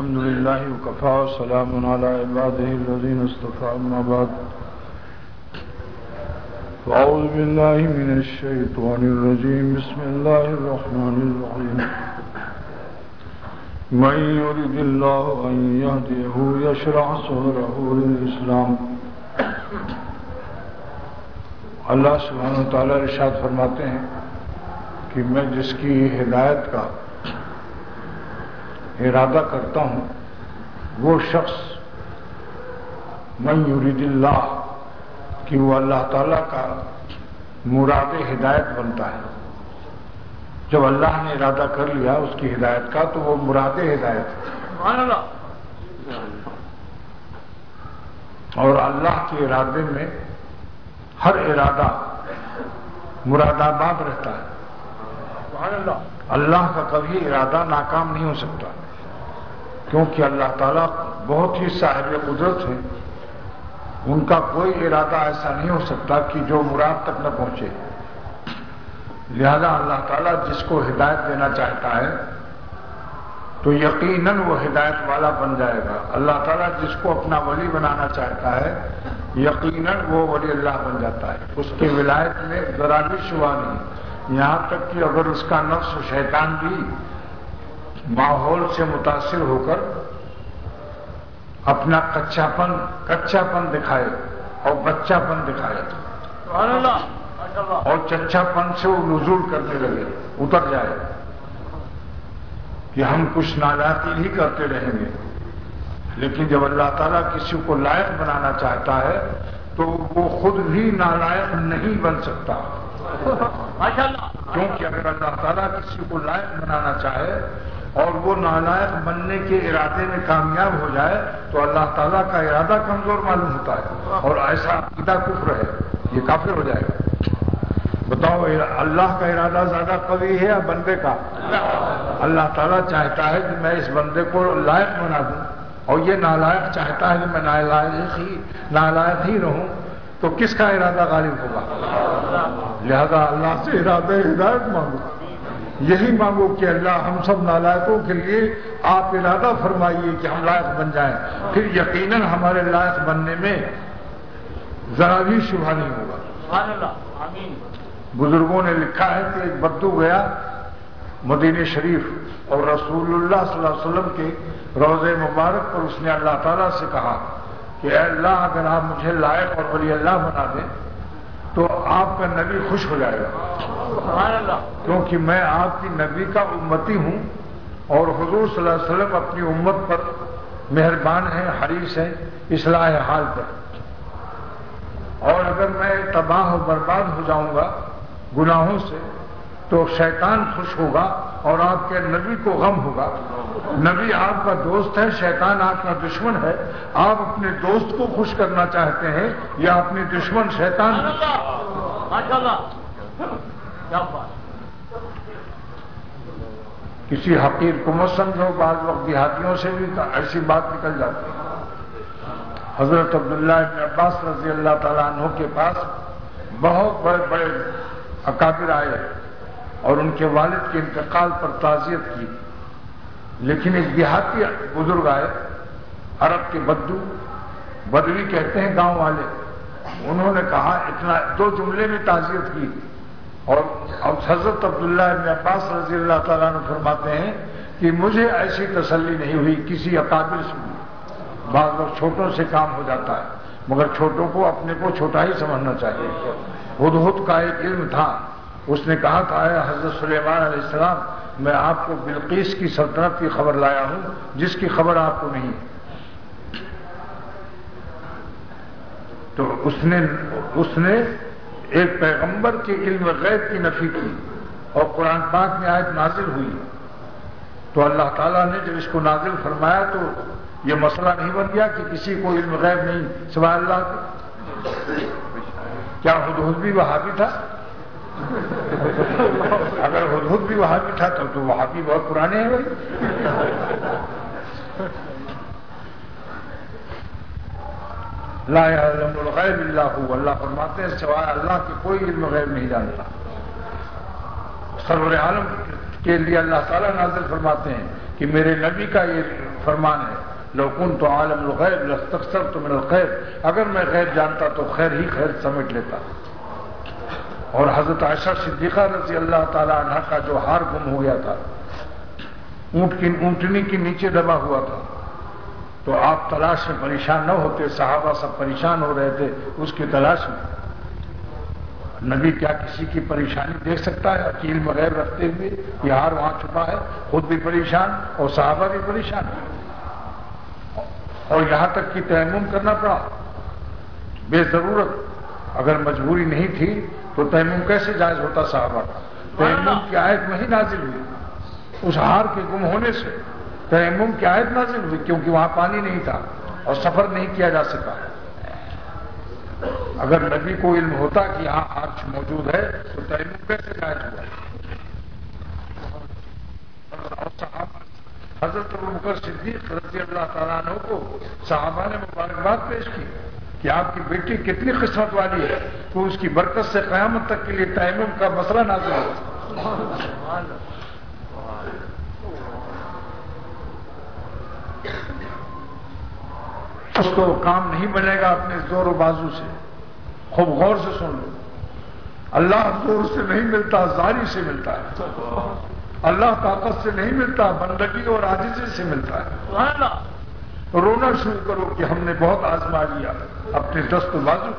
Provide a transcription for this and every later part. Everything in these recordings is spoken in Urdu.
الحمد لله وكفى وسلام على عباده الذين اصطفى، أما بعد. فأعوذ بالله من الشيطان الرجيم. بسم الله الرحمن الرحيم. من يرد الله أن يهديه يشرع صدره للإسلام. اللہ سبحانہ وتعالی ارشاد فرماتے ہیں کہ میں جس کی ہدایت کا ارادہ کرتا ہوں وہ شخص من یرید اللہ کہ وہ اللہ تعالیٰ کا مراد ہدایت بنتا ہے۔ جب اللہ نے ارادہ کر لیا اس کی ہدایت کا تو وہ مراد ہدایت اور اللہ کے ارادے میں ہر ارادہ مراد آباد رہتا ہے۔ اللہ کا کبھی ارادہ ناکام نہیں ہو سکتا۔ کیونکہ اللہ تعالیٰ بہت ہی صاحب قدرت ہیں۔ ان کا کوئی ارادہ ایسا نہیں ہو سکتا کہ جو مراد تک نہ پہنچے۔ لہذا اللہ تعالیٰ جس کو ہدایت دینا چاہتا ہے، تو یقیناً وہ ہدایت والا بن جائے گا۔ اللہ تعالیٰ جس کو اپنا ولی بنانا چاہتا ہے، یقیناً وہ ولی اللہ بن جاتا ہے۔ اس کی ولایت میں ذرا بھی شبہ نہیں۔ یہاں تک کہ اگر اس کا نفس و شیطان بھی ماحول سے متاثر ہو کر اپنا کچا پن کچا پن دکھائے اور بچہ پن دکھائے اور چچا پن سے وہ نزول کرنے لگے اتر جائے۔ کہ ہم کچھ نالاتی ہی کرتے رہیں گے۔ لیکن جب اللہ تعالیٰ کسی کو لائق بنانا چاہتا ہے تو وہ خود بھی نالائق نہیں بن سکتا۔ کیونکہ اگر اللہ تعالیٰ کسی کو لائق بنانا چاہے اور وہ نالائق بننے کے ارادے میں کامیاب ہو جائے تو اللہ تعالیٰ کا ارادہ کمزور معلوم ہوتا ہے اور ایسا عقیدہ کفر ہے، یہ کافر ہو جائے گا۔ بتاؤ اللہ کا ارادہ زیادہ قوی ہے یا بندے کا؟ اللہ تعالیٰ چاہتا ہے کہ میں اس بندے کو لائق بنا دوں۔ اور یہ نالائق چاہتا ہے کہ میں نالائق ہی نالائق ہی رہوں۔ تو کس کا ارادہ غالب ہوگا؟ لہذا اللہ سے ارادہ ہدایت مانگو۔ یہی مانگو کہ اللہ ہم سب نالائقوں کے لیے آپ ارادہ فرمائیے کہ ہم لائق بن جائیں۔ پھر یقیناً ہمارے لائق بننے میں ذرا بھی شبہ نہیں ہوگا۔ بزرگوں نے لکھا ہے کہ ایک بدو گیا مدینہ شریف اور رسول اللہ صلی اللہ علیہ وسلم کے روز مبارک پر اس نے اللہ تعالیٰ سے کہا کہ اے اللہ اگر آپ مجھے لائق اور ولی اللہ بنا دیں تو آپ کا نبی خوش ہو جائے گا۔ کیونکہ میں آپ کی نبی کا امتی ہوں اور حضور صلی اللہ علیہ وسلم اپنی امت پر مہربان ہیں حریص ہیں اصلاح حال پر۔ اور اگر میں تباہ و برباد ہو جاؤں گا گناہوں سے تو شیطان خوش ہوگا اور آپ کے نبی کو غم ہوگا۔ نبی آپ کا دوست ہے، شیطان آپ کا دشمن ہے۔ آپ اپنے دوست کو خوش کرنا چاہتے ہیں یا اپنے دشمن شیطان؟ کسی حقیر کو مت سمجھو، بعض وقت دیہاتیوں سے بھی ایسی بات نکل جاتی ہے۔ حضرت عبداللہ ابن عباس رضی اللہ تعالیٰ عنہ کے پاس بہت بڑے بڑے اکابر آئے۔ اور ان کے والد کے انتقال پر تعزیت کی۔ لیکن ایک دیہاتی بزرگ آئے، عرب کے بدو، بدوی کہتے ہیں گاؤں والے۔ انہوں نے کہا، اتنا دو جملے میں تعزیت کی۔ اور حضرت عبداللہ ابن عباس رضی اللہ تعالیٰ نے فرماتے ہیں کہ مجھے ایسی تسلی نہیں ہوئی، کسی اکابر سے بعض لوگ چھوٹوں سے کام ہو جاتا ہے، مگر چھوٹوں کو اپنے کو چھوٹا ہی سمجھنا چاہیے۔ خود خود کا ایک علم تھا۔ اس نے کہا تھا حضرت سلیمان علیہ السلام، میں آپ کو بلقیس کی سلطنت کی خبر لایا ہوں، جس کی خبر آپ کو نہیں۔ تو اس نے اس نے ایک پیغمبر کے علم غیب کی نفی کی اور قرآن پاک میں آیت نازل ہوئی۔ تو اللہ تعالیٰ نے جب اس کو نازل فرمایا تو یہ مسئلہ نہیں بن گیا کہ کسی کو علم غیب نہیں، سوائے اللہ کے۔ کیا حدود بھی وہاں بھی تھا؟ اگر حدود بھی وہاں بھی تھا تو وہاں بھی بہت پرانے ہیں بھائی۔ لا علم الغیب اللہ اللہ فرماتے ہیں، سوائے اللہ کے کوئی علم غیب نہیں جانتا۔ سرور عالم کے لیے اللہ تعالیٰ نازل فرماتے ہیں کہ میرے نبی کا یہ فرمان ہے لوکن تو عالم الغیب لستکثر تو من الخیر۔ اگر میں غیب جانتا تو خیر ہی خیر سمیٹ لیتا۔ اور حضرت عائشہ صدیقہ رضی اللہ تعالیٰ عنہ کا جو ہار گم ہو گیا تھا، اونٹ کی اونٹنی کے نیچے دبا ہوا تھا۔ تو آپ تلاش میں پریشان نہ ہوتے، صحابہ سب پریشان ہو رہے تھے اس کی تلاش میں۔ نبی کیا کسی کی پریشانی دیکھ سکتا ہے؟ اکیل بغیر رکھتے ہوئے یہ ہار وہاں چھپا ہے۔ خود بھی پریشان اور صحابہ بھی پریشان۔ اور یہاں تک کہ تیمم کرنا پڑا۔ بے ضرورت، اگر مجبوری نہیں تھی تو تیمم کیسے جائز ہوتا صحابہ کا؟ تیمم کی آیت میں نازل ہوئی۔ اس ہار کے گم ہونے سے تیمم کی آیت نازل ہوئی کیونکہ وہاں پانی نہیں تھا اور سفر نہیں کیا جا سکا۔ اگر نبی کو علم ہوتا کہ یہاں آرچ موجود ہے تو تیمم کیسے جائز ہوا؟ حضرت صدیق رضی اللہ تعالیٰ عنہ کو صحابہ نے مبارکباد پیش کی۔ کہ آپ کی بیٹی کتنی قسمت والی ہے تو اس کی برکت سے قیامت تک کے لیے تیمم کا مسئلہ نازل ہوا اس کو کام نہیں بنے گا اپنے زور و بازو سے۔ خوب غور سے سن لو۔ اللہ زور سے نہیں ملتا، زاری سے ملتا ہے۔ اللہ طاقت سے نہیں ملتا، بندگی اور آجزی سے ملتا ہے۔ رونا شروع کرو کہ ہم نے بہت آزما لیا۔ اپنے دست بازو۔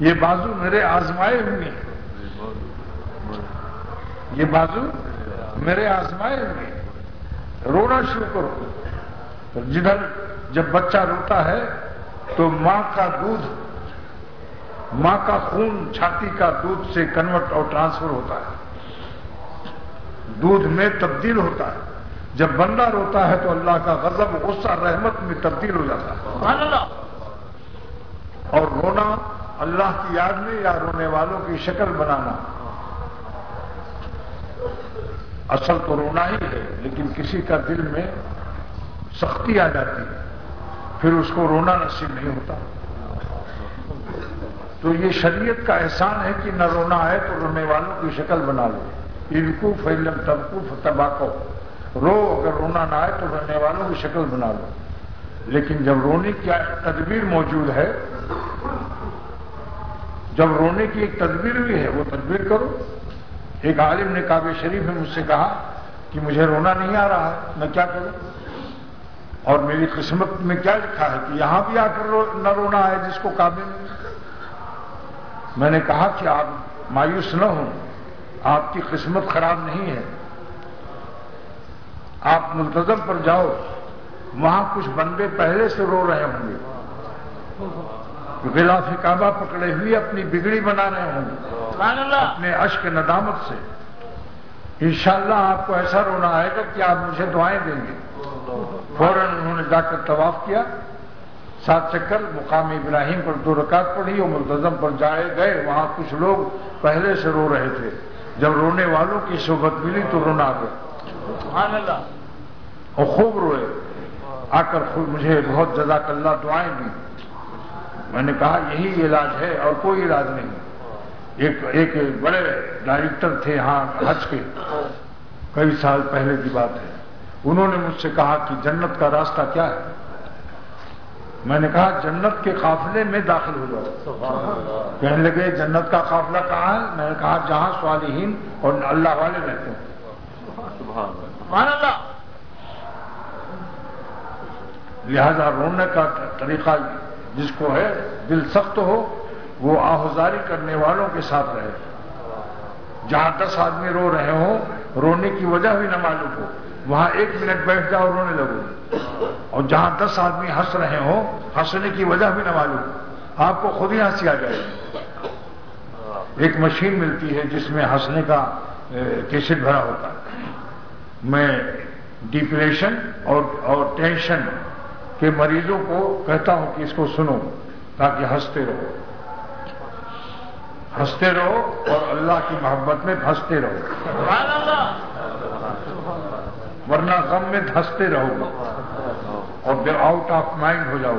یہ بازو میرے آزمائے ہوئے یہ بازو میرے آزمائے ہوئے رونا شروع کرو۔ جدھر جب بچہ روتا ہے تو ماں کا دودھ، ماں کا خون چھاتی کا دودھ سے کنورٹ اور ٹرانسفر ہوتا ہے۔ دودھ میں تبدیل ہوتا ہے۔ جب بندہ روتا ہے تو اللہ کا غضب غصہ رحمت میں تبدیل ہو جاتا ہے۔ اور رونا اللہ کی یاد میں یا رونے والوں کی شکل بنانا۔ اصل تو رونا ہی ہے لیکن کسی کا دل میں سختی آ جاتی ہے پھر اس کو رونا نصیب نہیں ہوتا۔ تو یہ شریعت کا احسان ہے کہ نہ رونا ہے تو رونے والوں کی شکل بنا لو۔ انکو فیلم تبکو تباکو رو اگر رونا نہ آئے تو رونے والوں کی شکل بنا لو۔ لیکن جب رونے کی تدبیر موجود ہے، جب رونے کی ایک تدبیر بھی ہے، وہ تدبیر کرو۔ ایک عالم نے کعبے شریف میں مجھ سے کہا کہ مجھے رونا نہیں آ رہا ہے، میں کیا کروں؟ اور میری قسمت میں کیا لکھا ہے کہ یہاں بھی آ کر رو نہ رونا ہے جس کو کعبے میں۔ میں نے کہا کہ آپ مایوس نہ ہوں، آپ کی قسمت خراب نہیں ہے۔ آپ ملتظم پر جاؤ وہاں کچھ بندے پہلے سے رو رہے ہوں گے۔ غلاف کعبہ پکڑے ہوئے اپنی بگڑی بنا رہے ہوں گے۔ اپنے اشک ندامت سے۔ انشاءاللہ آپ کو ایسا رونا آئے گا کہ آپ مجھے دعائیں دیں گے۔ فوراً انہوں نے جا کر طواف کیا۔ سات چکر مقام ابراہیم پر دو رکعت پڑھی اور ملتظم پر جائے گئے۔ وہاں کچھ لوگ پہلے سے رو رہے تھے۔ جب رونے والوں کی صحبت ملی تو رونا آ گیا اور خوب روئے۔ آ کر خود مجھے بہت جزاک اللہ دعائیں دی۔ میں نے کہا یہی علاج ہے اور کوئی علاج نہیں۔ ایک ایک بڑے ڈائریکٹر تھے ہاں حج کے۔ کئی سال پہلے کی بات ہے۔ انہوں نے مجھ سے کہا کہ جنت کا راستہ کیا ہے؟ میں نے کہا جنت کے قافلے میں داخل ہو جاؤ۔ کہنے لگے جنت کا قافلہ کہاں ہے؟ میں نے کہا جہاں صالحین اور اللہ والے رہتے ہیں۔ لہذا رونے کا طریقہ جس کو ہے دل سخت ہو وہ آہذاری کرنے والوں کے ساتھ رہے۔ جہاں دس آدمی رو رہے ہوں رونے کی وجہ بھی نہ معلوم ہو۔ وہاں ایک منٹ بیٹھ جاؤ رونے لگو۔ اور جہاں دس آدمی ہنس رہے ہوں ہنسنے کی وجہ بھی نہ معلوم۔ آپ کو خود ہی ہنسی آ جائے ایک مشین ملتی ہے جس میں ہنسنے کا کیسٹ بھرا ہوتا ہے۔ میں ڈپریشن اور اور ٹینشن کے مریضوں کو کہتا ہوں کہ اس کو سنو تاکہ ہنستے رہو۔ ہنستے رہو اور اللہ کی محبت میں ہنستے رہو۔ ورنہ غم میں دھستے رہو۔ اور پھر آؤٹ آف مائنڈ ہو جاؤ۔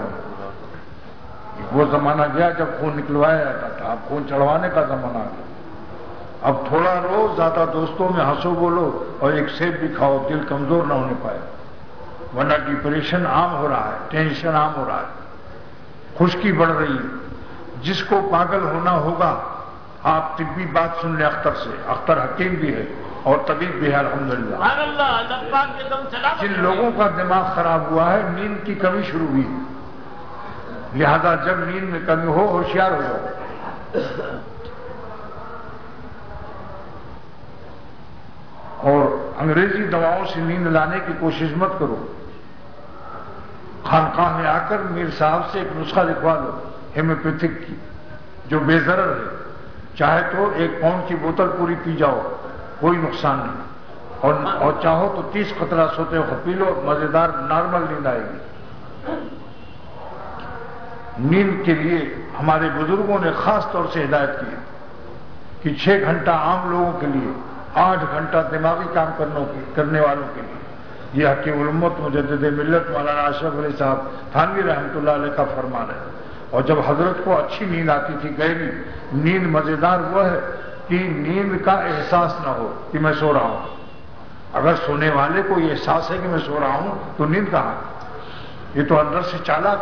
وہ زمانہ گیا جب خون نکلوایا جاتا تھا۔ اب خون چڑھوانے کا زمانہ گیا اب تھوڑا رو زیادہ دوستوں میں ہنسو بولو اور ایک سیب بھی کھاؤ دل کمزور نہ ہونے پائے۔ ورنہ ڈپریشن عام ہو رہا ہے ٹینشن عام ہو رہا ہے۔ خشکی بڑھ رہی ہے۔ جس کو پاگل ہونا ہوگا آپ طبی بات سن لیں اختر سے۔ اختر حکیم بھی ہے اور طبیب بھی ہے الحمد جن لوگوں کا دماغ خراب ہوا ہے نیند کی کمی شروع ہوئی۔ لہذا جب نیند میں کمی ہو ہوشیار ہو جاؤ۔ اور انگریزی دواؤں سے نیند لانے کی کوشش مت کرو۔ خانقاہ میں آ کر میر صاحب سے ایک نسخہ لکھوا لو ہیموپیتھک کی، جو بے ضرر ہے۔ چاہے تو ایک پاؤنڈ کی بوتل پوری پی جاؤ، کوئی نقصان نہیں۔ اور اور چاہو تو تیس قطرہ سوتے وقت پی لو، مزیدار نارمل نیند آئے گی۔ نیند کے لیے ہمارے بزرگوں نے خاص طور سے ہدایت کی کہ چھ گھنٹہ عام لوگوں کے لیے آٹھ گھنٹہ دماغی کام کرنے والوں کے لیے۔ یہ حکیم علمت مجدد ملت مولانا اشرف علی صاحب تھانوی رحمۃ اللہ علیہ کا فرمان ہے۔ اور جب حضرت کو اچھی نیند آتی تھی، گہری نیند مزیدار وہ ہے کہ نیند کا احساس نہ ہو کہ میں سو رہا ہوں۔ اگر سونے والے کو یہ احساس ہے کہ میں سو رہا ہوں، تو نیند کہاں؟ یہ تو اندر سے چالاک،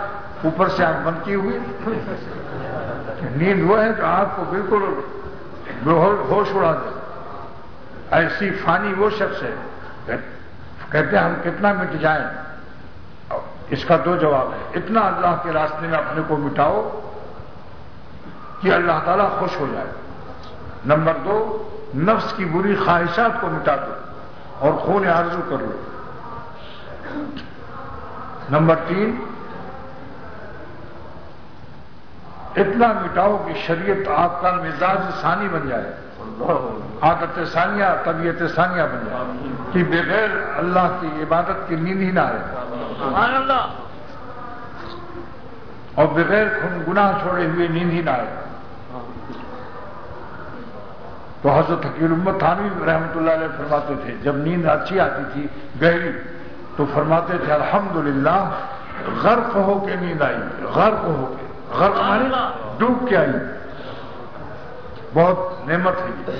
اوپر سے آنکھ بند کی ہوئی۔ نیند وہ ہے جو آپ کو بالکل ہوش اڑا دے۔ ایسی فانی وہ شخص ہے، کہتے ہیں ہم کتنا مٹ جائیں۔ اس کا دو جواب ہے، اتنا اللہ کے راستے میں اپنے کو مٹاؤ کہ اللہ تعالیٰ خوش ہو جائے۔ نمبر دو، نفس کی بری خواہشات کو مٹا دو اور خون آرزو کر لو۔ نمبر تین، اتنا مٹاؤ کہ شریعت آپ کا مزاج ثانی بن جائے۔ عادت ثانیہ طبیعت ثانیہ بن جائے۔ کہ بغیر اللہ کی عبادت کی نیند ہی نہ آئے۔ اور بغیر گناہ چھوڑے ہوئے نیند ہی نہ آئے۔ تو حضرت حکیل امت تھانوی رحمۃ اللہ علیہ فرماتے تھے جب نیند اچھی آتی تھی گہری تو فرماتے تھے الحمدللہ غرق ہو کے نیند آئی۔ غرق ہو کے غرق مانے ڈوب کے آئی۔ بہت نعمت ہے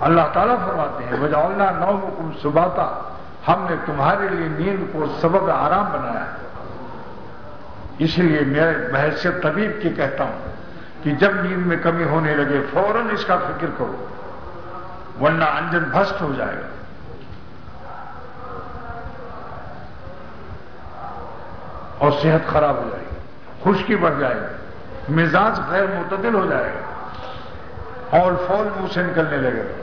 اللہ تعالیٰ فرماتے ہیں وجہ اللہ نو حکم سباتا۔ ہم نے تمہارے لیے نیند کو سبب آرام بنایا ہے۔ اس لیے میں بحثیت طبیب کی کہتا ہوں کہ جب نیند میں کمی ہونے لگے، فوراً اس کا فکر کرو، ورنہ انجن بھسٹ ہو جائے گا۔ اور صحت خراب ہو جائے گی، خشکی بڑھ جائے گی۔ مزاج غیر معتدل ہو جائے گا۔ اور فول منہ سے نکلنے لگے۔ گا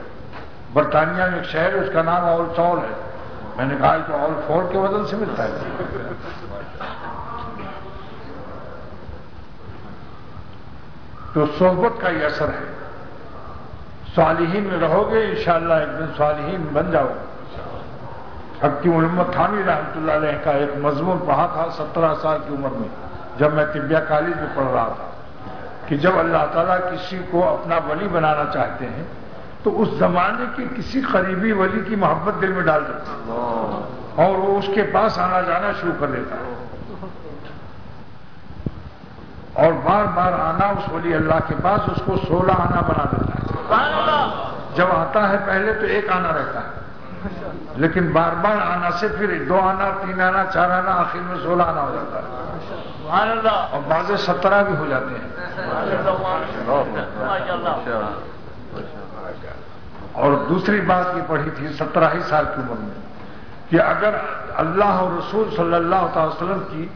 برطانیہ میں ایک شہر اس کا نام اول سول ہے۔ میں نے کہا کہ آل فور کے بدل سے ملتا ہے۔ تو صحبت کا یہ اثر ہے۔ صالحین میں رہو گے، انشاءاللہ ایک دن صالحین بن جاؤ اب کی محمد تھانوی رحمۃ اللہ علیہ کا ایک مضمون پڑھا تھا سترہ سال کی عمر میں، جب میں طبیہ کالج میں پڑھ رہا تھا۔ کہ جب اللہ تعالیٰ کسی کو اپنا ولی بنانا چاہتے ہیں، تو اس زمانے کے کسی قریبی ولی کی محبت دل میں ڈال دیتے اور وہ اس کے پاس آنا جانا شروع کر دیتا ہے۔ اور بار بار آنا اس ولی اللہ کے پاس، اس کو سولہ آنا بنا دیتا ہے۔ جب آتا ہے پہلے تو ایک آنا رہتا ہے۔ لیکن بار بار آنا سے پھر دو آنا تین آنا چار آنا آخر میں سولہ آنا ہو جاتا ہے۔ اور بعض سترہ بھی ہو جاتے ہیں۔ اور دوسری بات یہ پڑھی تھی سترہ ہی سال کی عمر میں کہ اگر اللہ اور رسول صلی اللہ تعالی وسلم کی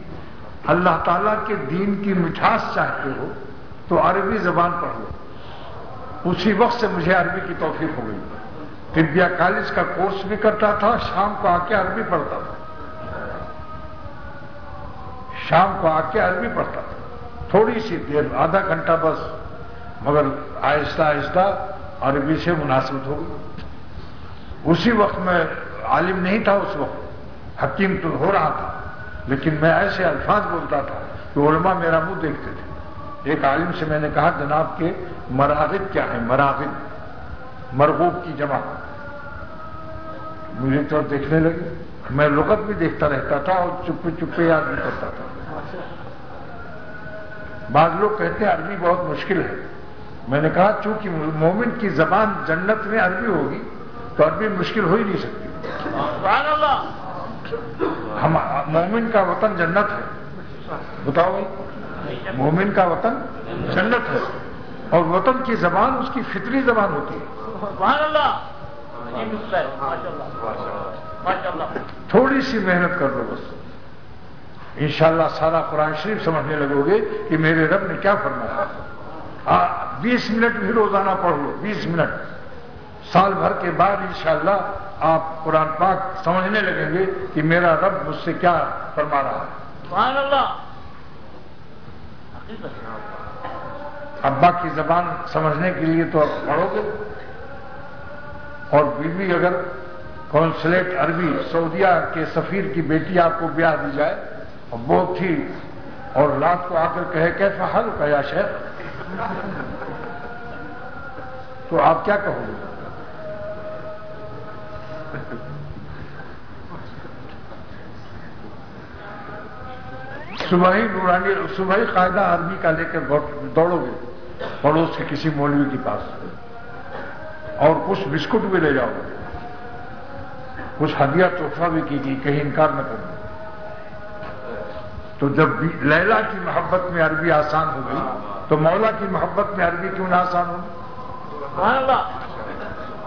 اللہ تعالیٰ کے دین کی مٹھاس چاہتے ہو تو عربی زبان پڑھو۔ اسی وقت سے مجھے عربی کی توفیق ہو گئی۔ طبیہ کالج کا کورس بھی کرتا تھا، شام کو آ کے عربی پڑھتا تھا۔ شام کو آ کے عربی پڑھتا تھا۔ تھوڑی سی دیر، آدھا گھنٹہ بس، مگر آہستہ آہستہ عربی سے مناسبت ہو گئی۔ اسی وقت میں عالم نہیں تھا اس وقت، حکیم تو ہو رہا تھا، لیکن میں ایسے الفاظ بولتا تھا کہ علماء میرا منہ دیکھتے تھے۔ ایک عالم سے میں نے کہا، جناب کے مراغب کیا ہے؟ مراغب۔ مرغوب کی جمع۔ مجھے تو دیکھنے لگے۔ میں لغت بھی دیکھتا رہتا تھا اور چپے چپے یاد بھی کرتا تھا۔ بعض لوگ کہتے ہیں عربی بہت مشکل ہے۔ میں نے کہا چونکہ مومن کی زبان جنت میں عربی ہوگی تو عربی مشکل ہو ہی نہیں سکتی۔ ہم مومن کا وطن جنت ہے۔ بتاؤ۔ مومن کا وطن جنت ہے۔ اور وطن کی زبان اس کی فطری زبان ہوتی ہے۔ تھوڑی سی محنت کر لو بس. انشاءاللہ سارا قرآن شریف سمجھنے لگو گے کہ میرے رب نے کیا فرمایا؟ بیس منٹ بھی روزانہ پڑھ لو بیس منٹ. سال بھر کے بعد انشاءاللہ آپ قرآن پاک سمجھنے لگیں گے کہ میرا رب مجھ سے کیا فرما رہا ہے۔ ابا کی زبان سمجھنے کے لیے تو آپ پڑھو گے۔ اور بیوی اگر کونسلیٹ عربی سعودیہ کے سفیر کی بیٹی آپ کو بیاہ دی جائے اور بہت تھی۔ اور رات کو آ کر کہے، کیسا حل کیا شہر تو آپ کیا کہو گے؟ صبح ہی نورانی صبح ہی قاعدہ عربی کا لے کر دوڑو گے، پڑوس کے کسی مولوی کے پاس۔ اور کچھ بسکٹ بھی لے جاؤ۔ کچھ ہدیہ تحفہ بھی کی گئی کہیں انکار نہ کرنا تو جب لیلا کی محبت میں عربی آسان ہو گئی تو مولا کی محبت میں عربی کیوں نہ آسان ہوگی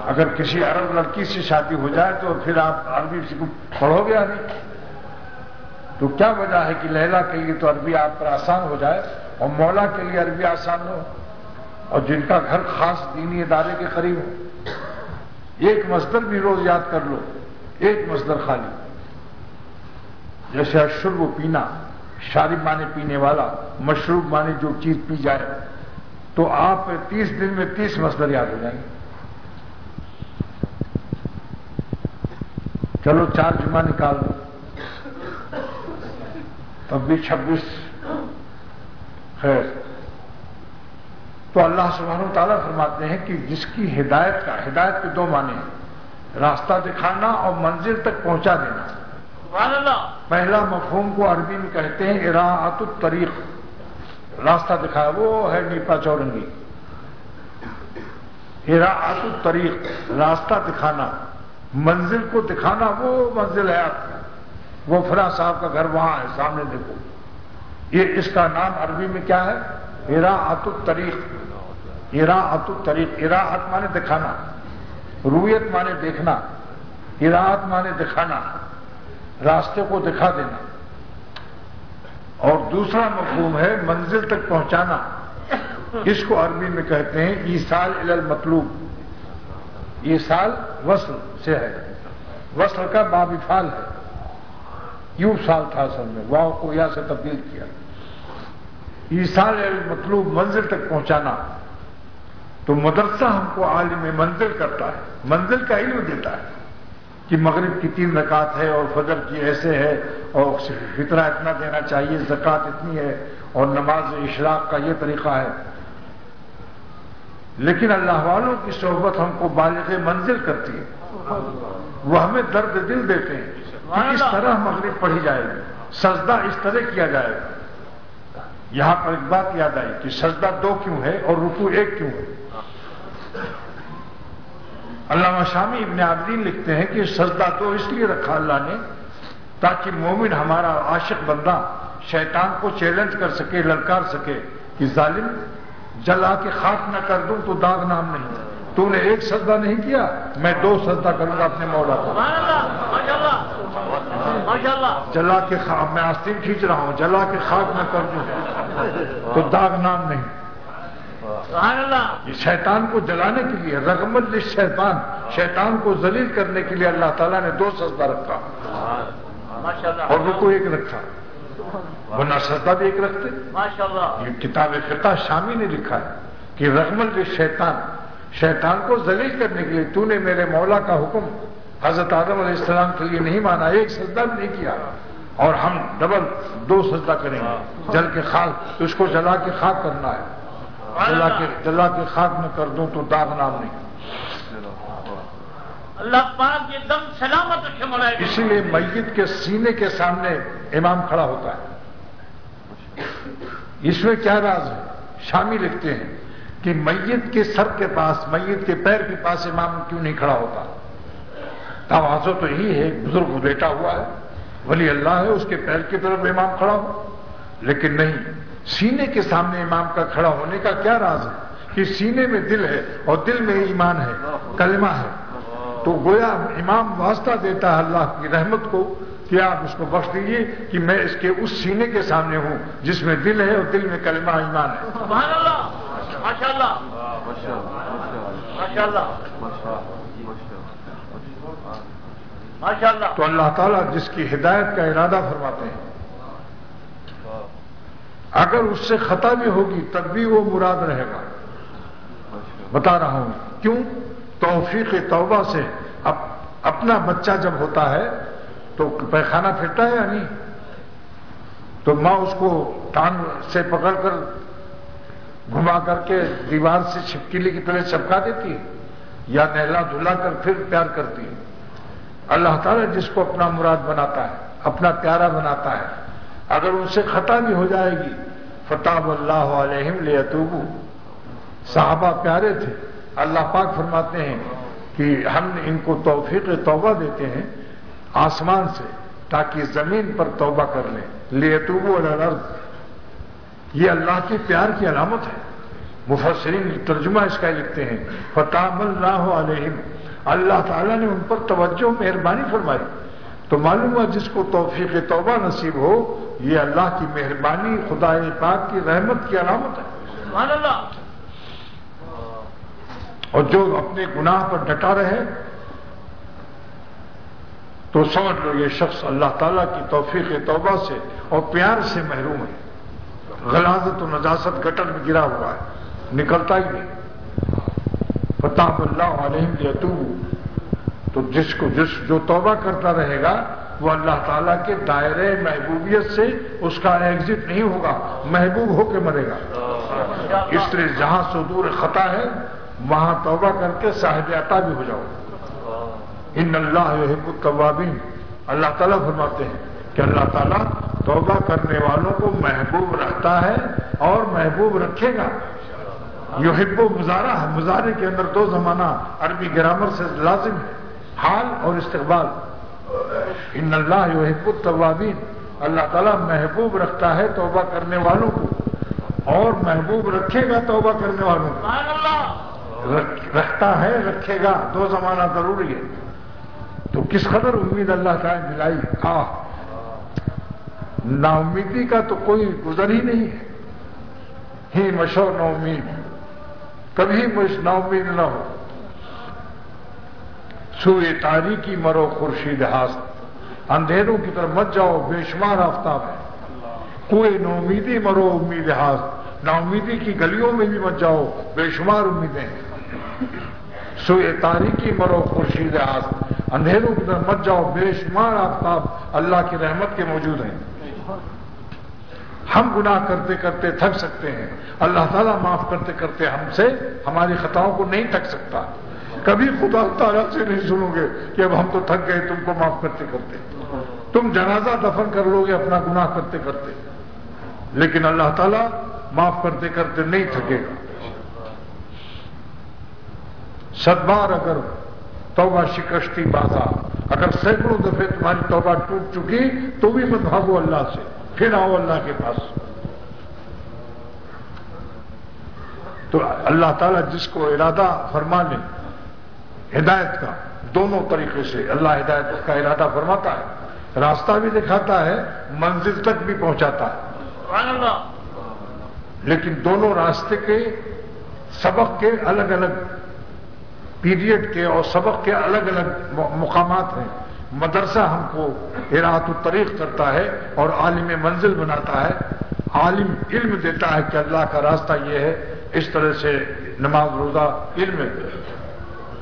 اگر کسی عرب لڑکی سے شادی ہو جائے تو پھر آپ عربی پڑھو گے نہیں؟ تو کیا وجہ ہے کہ لیلا کے لیے تو عربی آپ پر آسان ہو جائے اور مولا کے لیے عربی آسان ہو اور جن کا گھر خاص دینی ادارے کے قریب ہو؟ ایک مصدر بھی روز یاد کر لو، ایک مصدر خالی۔ جیسے اشرب پینا، شارب مانے پینے والا، مشروب مانے جو چیز پی جائے، تو آپ تیس دن میں تیس مصدر یاد ہو جائیں گے۔ چلو چار جمعہ نکال دو۔ تب بھی چھبیس۔ خیر۔ تو اللہ سبحانہ و تعالیٰ فرماتے ہیں کہ جس کی ہدایت کا ہدایت کے دو معنی ہیں۔ راستہ دکھانا اور منزل تک پہنچا دینا۔ پہلا مفہوم کو عربی میں کہتے ہیں اراعت الطریق۔ راستہ دکھایا وہ ہے نیپا چورنگی۔ اراعت الطریق راستہ دکھانا۔ منزل کو دکھانا وہ منزل ہے آپ کی۔ وہ فلاں صاحب کا گھر وہاں ہے سامنے دیکھو۔ یہ اس کا نام عربی میں کیا ہے؟ اراعت الطریق۔ اراعت الطریق اراعت مانے دکھانا، رویت مانے دیکھنا اراعت مانے دکھانا، راستے کو دکھا دینا۔ اور دوسرا مفہوم ہے منزل تک پہنچانا۔ اس کو عربی میں کہتے ہیں ایسال مطلوب ایسال وصل سے ہے۔ وصل کا بابفال ہے۔ یوں سال تھا اصل میں۔ واؤ کو یا سے تبدیل کیا۔ ایسال مطلوب منزل تک پہنچانا۔ تو مدرسہ ہم کو عالم منزل کرتا ہے، منزل کا علم دیتا ہے کہ مغرب کی تین رکعت ہے اور فجر کی ایسے ہے اور فطرہ اتنا دینا چاہیے، زکوٰۃ اتنی ہے اور نماز اشراق کا یہ طریقہ ہے۔ لیکن اللہ والوں کی صحبت ہم کو بالغ منزل کرتی ہے۔ وہ ہمیں درد دل دیتے ہیں کہ اس طرح مغرب پڑھی جائے گی، سجدہ اس طرح کیا جائے گا۔ یہاں پر ایک بات یاد آئی کہ سجدہ دو کیوں ہے اور رکو ایک کیوں ہے؟ علامہ شامی ابن عابدین لکھتے ہیں کہ سجدہ تو اس لیے رکھا اللہ نے تاکہ مومن ہمارا عاشق بندہ شیطان کو چیلنج کر سکے للکار سکے کہ ظالم جلا کے خاک نہ کر دوں تو داغ نام نہیں۔ تو نے ایک سجدہ نہیں کیا میں دو سجدہ کروں گا اپنے مولا کو۔ جلا کے خاک میں آستین کھینچ رہا ہوں جلا کے خاک نہ کر دوں تو داغ نام نہیں۔ یہ شیطان کو جلانے کے لیے رغمت شیطان شیطان کو ذلیل کرنے کے لیے اللہ تعالیٰ نے دو سجدہ رکھا۔ اور رکو ایک رکھا۔ ورنہ سجدہ بھی ایک رکھتے۔ یہ کتاب فقہ شامی نے لکھا ہے کہ رغمت شیطان شیطان کو ذلیل کرنے کے لیے تو نے میرے مولا کا حکم حضرت آدم علیہ السلام کے لیے نہیں مانا ایک سجدہ بھی نہیں کیا۔ اور ہم ڈبل دو سجدہ کریں گے۔ جل کے خاک اس کو جلا کے خاک کرنا ہے۔ جلا کے جلا کے خاک میں کر دوں تو داغ نام نہیں۔ اللہ پاک یہ دم سلامت اسی لیے میت کے سینے کے سامنے امام کھڑا ہوتا ہے۔ اس میں کیا راز ہے؟ شامی لکھتے ہیں کہ میت کے سر کے پاس میت کے پیر کے پاس امام کیوں نہیں کھڑا ہوتا؟ توازو تو یہی ہے بزرگ بیٹا ہوا ہے ولی اللہ ہے اس کے پیر کی طرف امام کھڑا ہو۔ لیکن نہیں سینے کے سامنے امام کا کھڑا ہونے کا کیا راز ہے؟ کہ سینے میں دل ہے اور دل میں ایمان ہے کلمہ ہے۔ تو گویا امام واسطہ دیتا ہے اللہ کی رحمت کو کہ آپ اس کو بخش دیجیے کہ میں اس کے اس سینے کے سامنے ہوں جس میں دل ہے اور دل میں کلمہ ایمان ہے۔ سبحان اللہ! ماشاء اللہ ماشاء اللہ ماشاء اللہ تو اللہ تعالیٰ جس کی ہدایت کا ارادہ فرماتے ہیں اگر اس سے خطا بھی ہوگی تب بھی وہ مراد رہے گا۔ بتا رہا ہوں۔ کیوں؟ توفیق توبہ سے۔ اب اپنا بچہ جب ہوتا ہے تو پیخانہ پھرتا ہے یا نہیں؟ تو ماں اس کو ٹانگ سے پکڑ کر گھما کر کے دیوار سے چھپکیلی کی طرح چپکا دیتی ہے یا نہلا دھلا کر پھر پیار کرتی ہے۔ اللہ تعالیٰ جس کو اپنا مراد بناتا ہے، اپنا پیارا بناتا ہے۔ اگر ان سے خطا بھی ہو جائے گی فتح اللہ علیہم لیتوبو صحابہ پیارے تھے۔ اللہ پاک فرماتے ہیں کہ ہم ان کو توفیق توبہ دیتے ہیں آسمان سے، تاکہ زمین پر توبہ کر لیں۔ لیتوبو الارض یہ اللہ کے پیار کی علامت ہے۔ مفسرین ترجمہ اس کا لکھتے ہیں۔ فتح اللہ علیہم اللہ تعالیٰ نے ان پر توجہ، مہربانی فرمائی۔ تو معلوم ہوا جس کو توفیق توبہ نصیب ہو یہ اللہ کی مہربانی خدا پاک کی رحمت کی علامت ہے۔ سبحان اللہ۔ اور جو اپنے گناہ پر ڈٹا رہے تو سمجھ لو یہ شخص اللہ تعالیٰ کی توفیق توبہ سے اور پیار سے محروم ہے۔ غلازت و نجاست گٹر میں گرا ہوا ہے نکلتا ہی نہیں۔ فتح اللہ علیہ تو جس کو جس جو توبہ کرتا رہے گا وہ اللہ تعالیٰ کے دائرے محبوبیت سے اس کا ایگزٹ نہیں ہوگا، محبوب ہو کے مرے گا۔ اس لیے جہاں صدور خطا ہے، وہاں توبہ کر کے صاحب عطا بھی ہو جاؤ۔ ان اللہ الطوابین اللہ تعالیٰ فرماتے ہیں کہ اللہ تعالیٰ توبہ کرنے والوں کو محبوب رکھتا ہے اور محبوب رکھے گا۔ یحب و مظاہرہ ہے مظاہرے کے اندر دو زمانہ عربی گرامر سے لازم ہے، حال اور استقبال۔ ان اللہ یحب الطوابین اللہ تعالیٰ محبوب رکھتا ہے توبہ کرنے والوں کو۔ اور محبوب رکھے گا توبہ کرنے والوں کو۔ رکھتا ہے رکھے گا۔ دو زمانہ ضروری ہے۔ تو کس قدر امید اللہ تعالیٰ دلائی؟ آ نا امیدی کا تو کوئی گزر ہی نہیں ہے۔ ہی مشور نا امید کبھی مجھ نا امید نہ ہو۔ سوئے تاریخی مرو خورشید ہاست اندھیروں کی طرف مت جاؤ، بے شمار آفتاب ہے کوئی نا امیدی مرو امید ہاست نا امیدی کی گلیوں میں بھی مت جاؤ، بے شمار امیدیں ہیں۔ سوئے تاریخی مرو خورشید آست اندھیروں کی طرف مت جاؤ، بے شمار آفتاب اللہ کی رحمت کے موجود ہیں۔ ہم گناہ کرتے کرتے تھک سکتے ہیں۔ اللہ تعالیٰ معاف کرتے کرتے ہم سے ہماری خطاؤں کو نہیں تھک سکتا۔ کبھی خدا تعالیٰ سے نہیں سنو گے کہ اب ہم تو تھک گئے، تم کو معاف کرتے کرتے۔ تم جنازہ دفن کر لو گے، اپنا گناہ کرتے کرتے۔ لیکن اللہ تعالیٰ معاف کرتے کرتے نہیں تھکے گا۔ صد بار اگر توبہ شکستی بازا، اگر سینکڑوں دفعے تمہاری توبہ ٹوٹ چکی، تو بھی مت بھاگو اللہ سے، پھر آؤ اللہ کے پاس۔ تو اللہ تعالیٰ جس کو ارادہ فرما لے ہدایت کا دونوں طریقے سے اللہ ہدایت کا ارادہ فرماتا ہے راستہ بھی دکھاتا ہے منزل تک بھی پہنچاتا ہے۔ لیکن دونوں راستے کے سبق کے الگ الگ پیریڈ کے اور سبق کے الگ الگ مقامات ہیں۔ مدرسہ ہم کو اراحت الطریق کرتا ہے اور عالم منزل بناتا ہے۔ عالم علم دیتا ہے کہ اللہ کا راستہ یہ ہے اس طرح سے نماز روزہ علم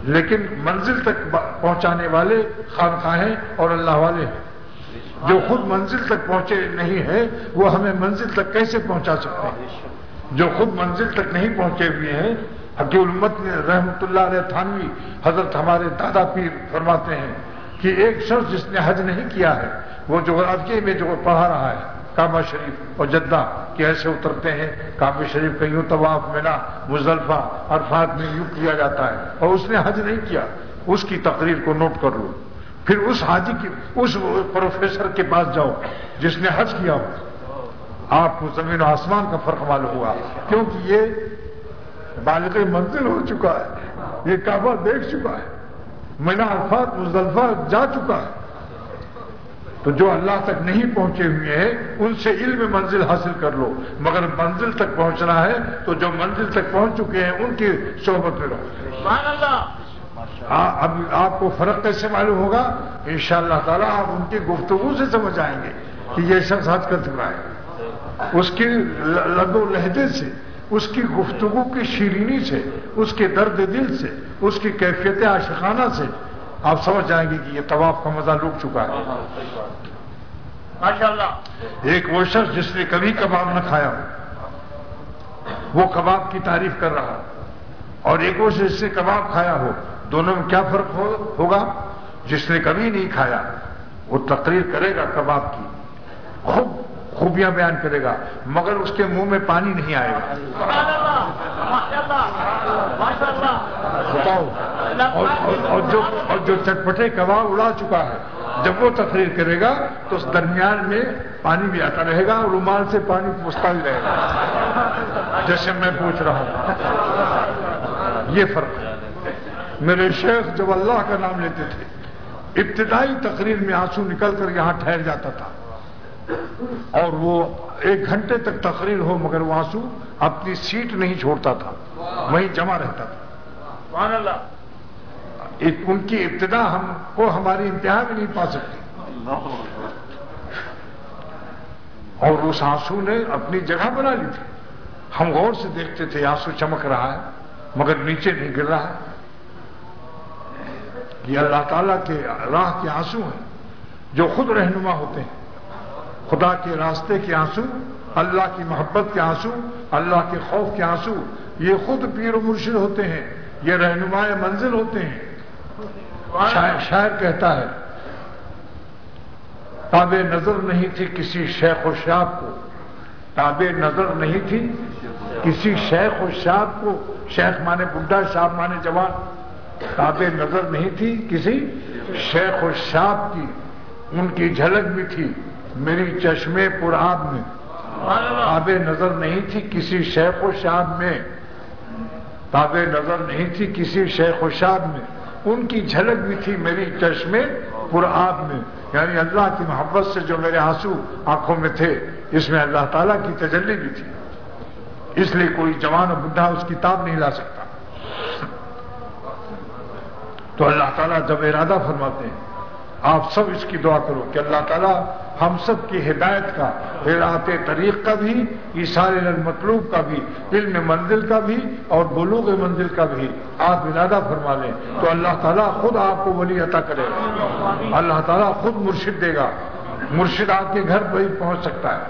لیکن منزل تک پہنچانے والے خانخواہیں اور اللہ والے ہیں۔ جو خود منزل تک پہنچے نہیں ہے وہ ہمیں منزل تک کیسے پہنچا سکتے ہیں؟ جو خود منزل تک نہیں پہنچے ہوئے ہیں حقیق الامت نے رحمت اللہ علیہ تھانوی حضرت ہمارے دادا پیر فرماتے ہیں کہ ایک شخص جس نے حج نہیں کیا ہے، وہ جغرافیے میں جو پڑھا رہا ہے کعبہ شریف اور جدہ کیسے اترتے ہیں کعبہ شریف کا یوں طواف ملا مزلفہ، عرفات میں یوں کیا جاتا ہے اور اس نے حج نہیں کیا۔ اس کی تقریر کو نوٹ کر لو۔ پھر اس حاجی کی، اس پروفیسر کے پاس جاؤ، جس نے حج کیا ہو۔ آپ کو زمین و آسمان کا فرق معلوم ہوا۔ کیونکہ یہ بالغ منزل ہو چکا ہے۔ یہ کعبہ دیکھ چکا ہے۔ مینا عرفات مزدلفہ جا چکا ہے۔ تو جو اللہ تک نہیں پہنچے ہوئے ہیں ان سے علم منزل حاصل کر لو۔ مگر منزل تک پہنچنا ہے تو جو منزل تک پہنچ چکے ہیں ان کی صحبت میں رہو۔ اللہ۔ اب آپ کو فرق کیسے معلوم ہوگا؟ ان شاء اللہ تعالیٰ آپ ان کی گفتگو سے سمجھ آئیں گے کہ یہ شخص حج کر چکا ہے۔ اس کی لد و لہجے سے اس کی گفتگو کی شیرینی سے اس کے درد دل سے اس کی کیفیت عاشقانہ سے آپ سمجھ جائیں گے کہ یہ طواف کا مزہ لوٹ چکا ہے۔ ماشاء اللہ ایک وہ شخص جس نے کبھی کباب نہ کھایا ہو۔ وہ کباب کی تعریف کر رہا اور ایک وہ شخص جس نے کباب کھایا ہو۔ دونوں میں کیا فرق ہو ہوگا؟ جس نے کبھی نہیں کھایا وہ تقریر کرے گا کباب کی۔ خوب خوبیاں بیان کرے گا مگر اس کے منہ میں پانی نہیں آئے گا۔ سبحان اللہ ماشاء اللہ ماشاء اللہ بتاؤ۔ اور, اور, جو اور جو چٹپٹے کباب اڑا چکا ہے جب وہ تقریر کرے گا تو اس درمیان میں پانی بھی آتا رہے گا اور رومال سے پانی پوچھتا بھی رہے گا۔ جیسے میں پوچھ رہا ہوں۔ یہ فرق۔ ہے میرے شیخ جب اللہ کا نام لیتے تھے ابتدائی تقریر میں آنسو نکل کر یہاں ٹھہر جاتا تھا۔ اور وہ ایک گھنٹے تک تقریر ہو مگر وہ آنسو اپنی سیٹ نہیں چھوڑتا تھا وہیں جمع رہتا تھا۔ اللہ۔ ان کی ابتدا ہم کو ہماری انتہا بھی نہیں پا سکتی۔ اور اس آنسو نے اپنی جگہ بنا لی تھی۔ ہم غور سے دیکھتے تھے، آنسو چمک رہا ہے، مگر نیچے نہیں گر رہا ہے۔ یہ اللہ تعالیٰ کے راہ کے آنسو ہیں، جو خود رہنما ہوتے ہیں۔ خدا کے راستے کے آنسو، اللہ کی محبت کے آنسو، اللہ کے خوف کے آنسو، یہ خود پیر و مرشد ہوتے ہیں، یہ رہنما منزل ہوتے ہیں۔ شاعر شاعر کہتا ہے تاب نظر نہیں تھی کسی شیخ و شاپ کو. تاب نظر نہیں تھی کسی شیخ و شاپ کو شیخ مانے بڈھا شاپ مانے جوان. تاب نظر نہیں تھی کسی شیخ و شاپ کی ان کی جھلک بھی تھی میری چشمے پرآب میں. تاب نظر نہیں تھی کسی شیخ و شاب میں. تاب نظر نہیں تھی کسی شیخ و شاب میں. ان کی جھلک بھی تھی میری چشمے قرآن میں۔ یعنی اللہ کی محبت سے جو میرے آنسو آنکھوں میں تھے، اس میں اللہ تعالیٰ کی تجلی بھی تھی۔ اس لیے کوئی جوان و بڈھا اس کتاب نہیں لا سکتا۔ تو اللہ تعالیٰ جب ارادہ فرماتے ہیں، آپ سب اس کی دعا کرو کہ اللہ تعالیٰ ہم سب کی ہدایت کا، ہدایت طریق کا بھی اشار مطلوب کا بھی، علم منزل کا بھی اور بلوغ منزل کا بھی۔ آپ ارادہ فرما لیں تو اللہ تعالیٰ خود آپ کو ولی عطا کرے۔ گا اللہ تعالیٰ خود مرشد دے گا۔ مرشد آپ کے گھر پر ہی پہنچ سکتا ہے۔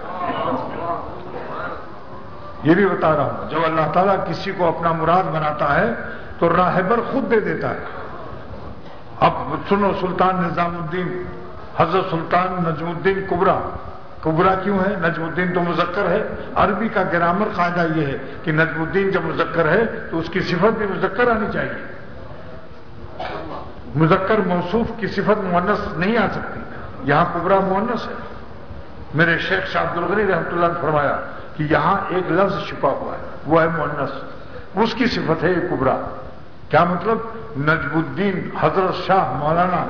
یہ بھی بتا رہا ہوں، جب اللہ تعالیٰ کسی کو اپنا مراد بناتا ہے تو راہبر خود دے دیتا ہے۔ اب سنو سلطان نظام الدین حضرت سلطان نجم الدین کبرا. کبرا کیوں ہے؟ نجم الدین تو مذکر ہے. عربی کا گرامر قاعدہ یہ ہے کہ نجم الدین جب مذکر ہے تو اس کی صفت بھی مذکر آنی چاہیے. مذکر موصوف کی صفت مونس نہیں آ سکتی. یہاں کبرا مونس ہے. میرے شیخ شاہ عبد الغنی رحمۃ اللہ نے فرمایا کہ یہاں ایک لفظ چھپا ہوا ہے، وہ ہے مونس اس کی صفت ہے یہ کبرا. کیا مطلب؟ نجم الدین حضرت شاہ مولانا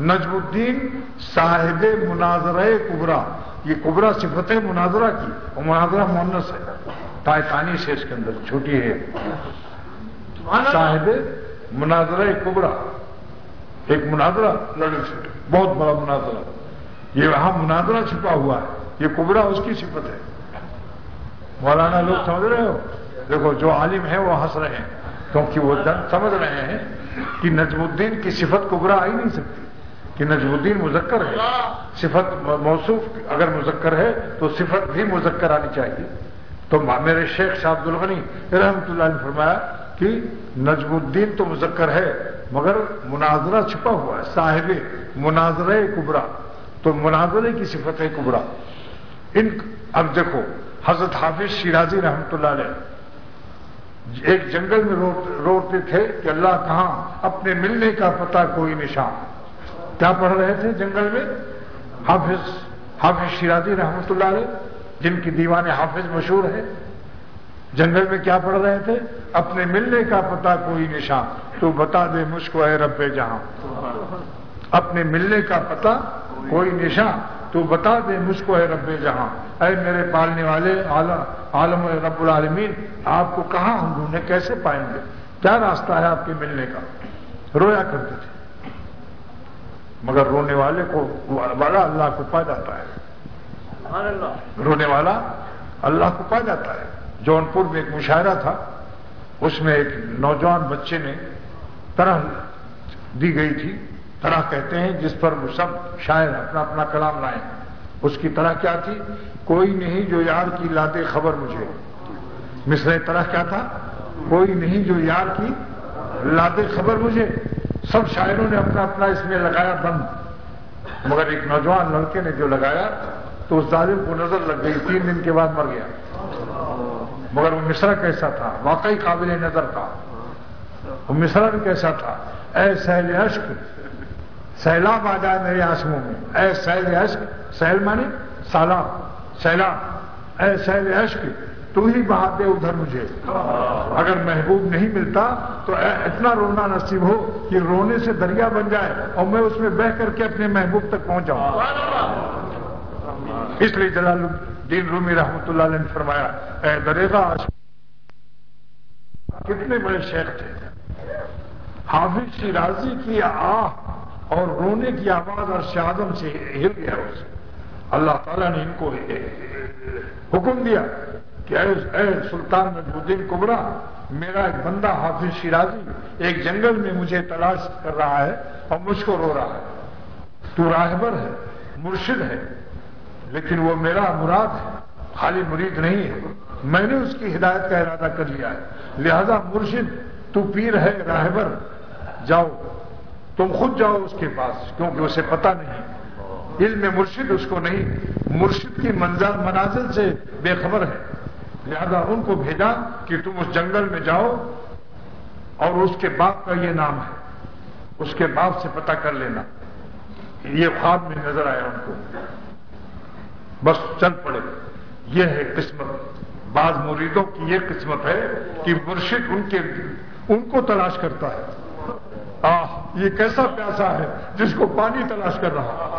نجم الدین صاحب مناظرہ کبرا۔ یہ کبرا صفت ہے مناظرہ کی اور مناظرہ مونس ہے۔ تائتانی سے اس کے اندر چھوٹی ہے۔ صاحب مناظرہ کبرا۔ ایک مناظرہ لڑک سے۔ بہت بڑا مناظرہ۔ یہ وہاں مناظرہ چھپا ہوا ہے۔ یہ کبرا اس کی صفت ہے۔ مولانا لوگ سمجھ رہے ہو؟ دیکھو، جو عالم ہے وہ ہنس رہے ہیں۔ کیونکہ وہ سمجھ رہے ہیں کہ نجم الدین کی صفت کبرا آ ہی نہیں سکتی۔ کہ نجم الدین مذکر ہے۔ صفت موصوف اگر مذکر ہے تو صفت بھی مذکر آنی چاہیے۔ تو میرے شیخ شاہ عبد الغنی رحمۃ اللہ نے فرمایا کہ نجم الدین تو مذکر ہے مگر مناظرہ چھپا ہوا ہے صاحب مناظرہ کبرا۔ تو مناظرے کی صفت ہے کبرا۔ ان اب دیکھو حضرت حافظ شیرازی رحمت اللہ علیہ ایک جنگل میں روتے تھے کہ اللہ کہاں اپنے ملنے کا پتہ کوئی نشان۔ کیا پڑھ رہے تھے جنگل میں؟ حافظ حافظ شیرازی رحمت اللہ علیہ، جن کی دیوان حافظ مشہور ہے۔ جنگل میں کیا پڑھ رہے تھے؟ اپنے ملنے کا پتہ کوئی نشان۔ تو بتا دے مجھ کو اے رب جہاں۔ اپنے ملنے کا پتہ کوئی نشان۔ تو بتا دے مجھ کو اے رب جہاں۔ اے میرے پالنے والے عالم رب العالمین، آپ کو کہاں ہم ڈھونڈے کیسے پائیں گے؟ کیا راستہ ہے آپ کے ملنے کا؟ رویا کرتے تھے۔ مگر رونے والے کو والا اللہ کو پا جاتا ہے۔ رونے والا اللہ کو پا جاتا ہے۔ جونپور میں ایک مشاعرہ تھا۔ اس میں ایک نوجوان بچے نے طرح دی گئی تھی۔ طرح کہتے ہیں جس پر وہ سب شاعر اپنا اپنا کلام لائیں اس کی طرح کیا تھی؟ کوئی نہیں جو یار کی لاتے خبر مجھے۔ مصر طرح کیا تھا؟ کوئی نہیں جو یار کی لاتے خبر مجھے۔ سب شاعروں نے اپنا اپنا اس میں لگایا بند۔ مگر ایک نوجوان لڑکے نے جو لگایا تو اس ظالم کو نظر لگ گئی۔ تین دن کے بعد مر گیا۔ مگر وہ مصرا کیسا تھا؟ واقعی قابل نظر تھا۔ وہ مصرا بھی کیسا تھا؟ اے سہل اشک سیلاب آ جائے میرے آسموں میں۔ اے سیل اشک سیل مانی سالاب۔ سیلاب، اے سیل اشک تو ہی بہا دے ادھر مجھے۔ اگر محبوب نہیں ملتا تو اتنا رونا نصیب ہو کہ رونے سے دریا بن جائے اور میں اس میں بہ کر کے اپنے محبوب تک پہنچ جاؤں اس لیے جلال الدین رومی رحمت اللہ علیہ نے فرمایا، اے دریغا کتنے بڑے شیخ تھے۔ حافظ شیرازی کی آہ اور رونے کی آواز اور شادم سے ہل گیا اسے اللہ تعالیٰ نے ان کو حکم دیا کہ اے سلطان نجم کبرا میرا ایک بندہ حافظ شیرازی ایک جنگل میں مجھے تلاش کر رہا ہے اور مجھ کو رو رہا ہے۔ تو راہبر ہے، مرشد ہے، لیکن وہ میرا مراد ہے، خالی مرید نہیں ہے۔ میں نے اس کی ہدایت کا ارادہ کر لیا ہے۔ لہذا مرشد، تو پیر ہے راہبر، جاؤ۔ تم خود جاؤ اس کے پاس، کیونکہ اسے پتہ نہیں۔ علم مرشد اس کو نہیں، مرشد کی منظر منازل سے بے خبر ہے۔ لہذا ان کو بھیجا کہ تم اس جنگل میں جاؤ اور اس کے باپ کا یہ نام ہے۔ اس کے باپ سے پتہ کر لینا۔ یہ خواب میں نظر آیا ان کو۔ بس چل پڑے۔ یہ ہے قسمت۔ بعض مریدوں کی یہ قسمت ہے کہ مرشد ان کے ان کو تلاش کرتا ہے۔ آہ، یہ کیسا پیاسا ہے جس کو پانی تلاش کر رہا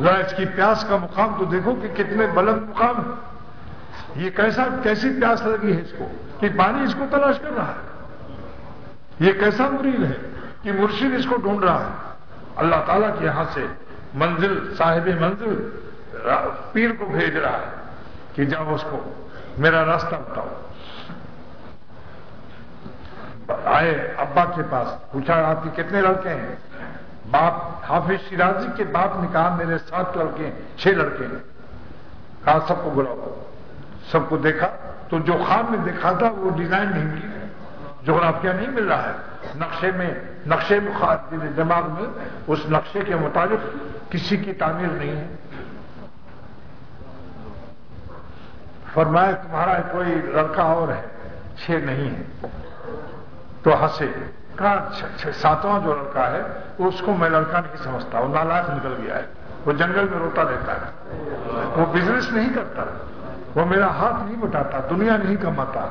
ذرا اس کی پیاس کا مقام تو دیکھو کہ کتنے بلند مقام ہے۔ یہ کیسا کیسی پیاس لگی ہے اس کو کہ پانی اس کو تلاش کر رہا ہے؟ یہ کیسا مرید ہے کہ مرشد اس کو ڈھونڈ رہا ہے؟ اللہ تعالیٰ کے یہاں سے منزل، صاحب منزل پیر کو بھیج رہا ہے کہ جاؤ اس کو، میرا راستہ بتاؤ۔ آئے ابا کے پاس، پوچھا آپ کے کتنے لڑکے ہیں؟ باپ حافظ شیرازی کے باپ نے کہا، میرے سات لڑکے ہیں، چھ لڑکے ہیں۔ کہا، سب کو بلاؤ۔ سب کو دیکھا، تو جو خواب میں دیکھا تھا، وہ ڈیزائن نہیں ملی جغرافیہ نہیں مل رہا ہے۔ نقشے میں نقشے میں دماغ میں۔ اس نقشے کے مطابق کسی کی تعمیر نہیں ہے۔ فرمایا، تمہارا کوئی لڑکا اور ہے، چھ نہیں ہے۔ تو ہنسے۔ اچھا، اچھا، ساتواں جو لڑکا ہے، اس کو میں لڑکا نہیں سمجھتا وہ نالاک نکل گیا ہے۔ وہ جنگل میں روتا رہتا ہے۔ وہ بزنس نہیں کرتا۔ وہ میرا ہاتھ نہیں بٹاتا دنیا نہیں کماتا۔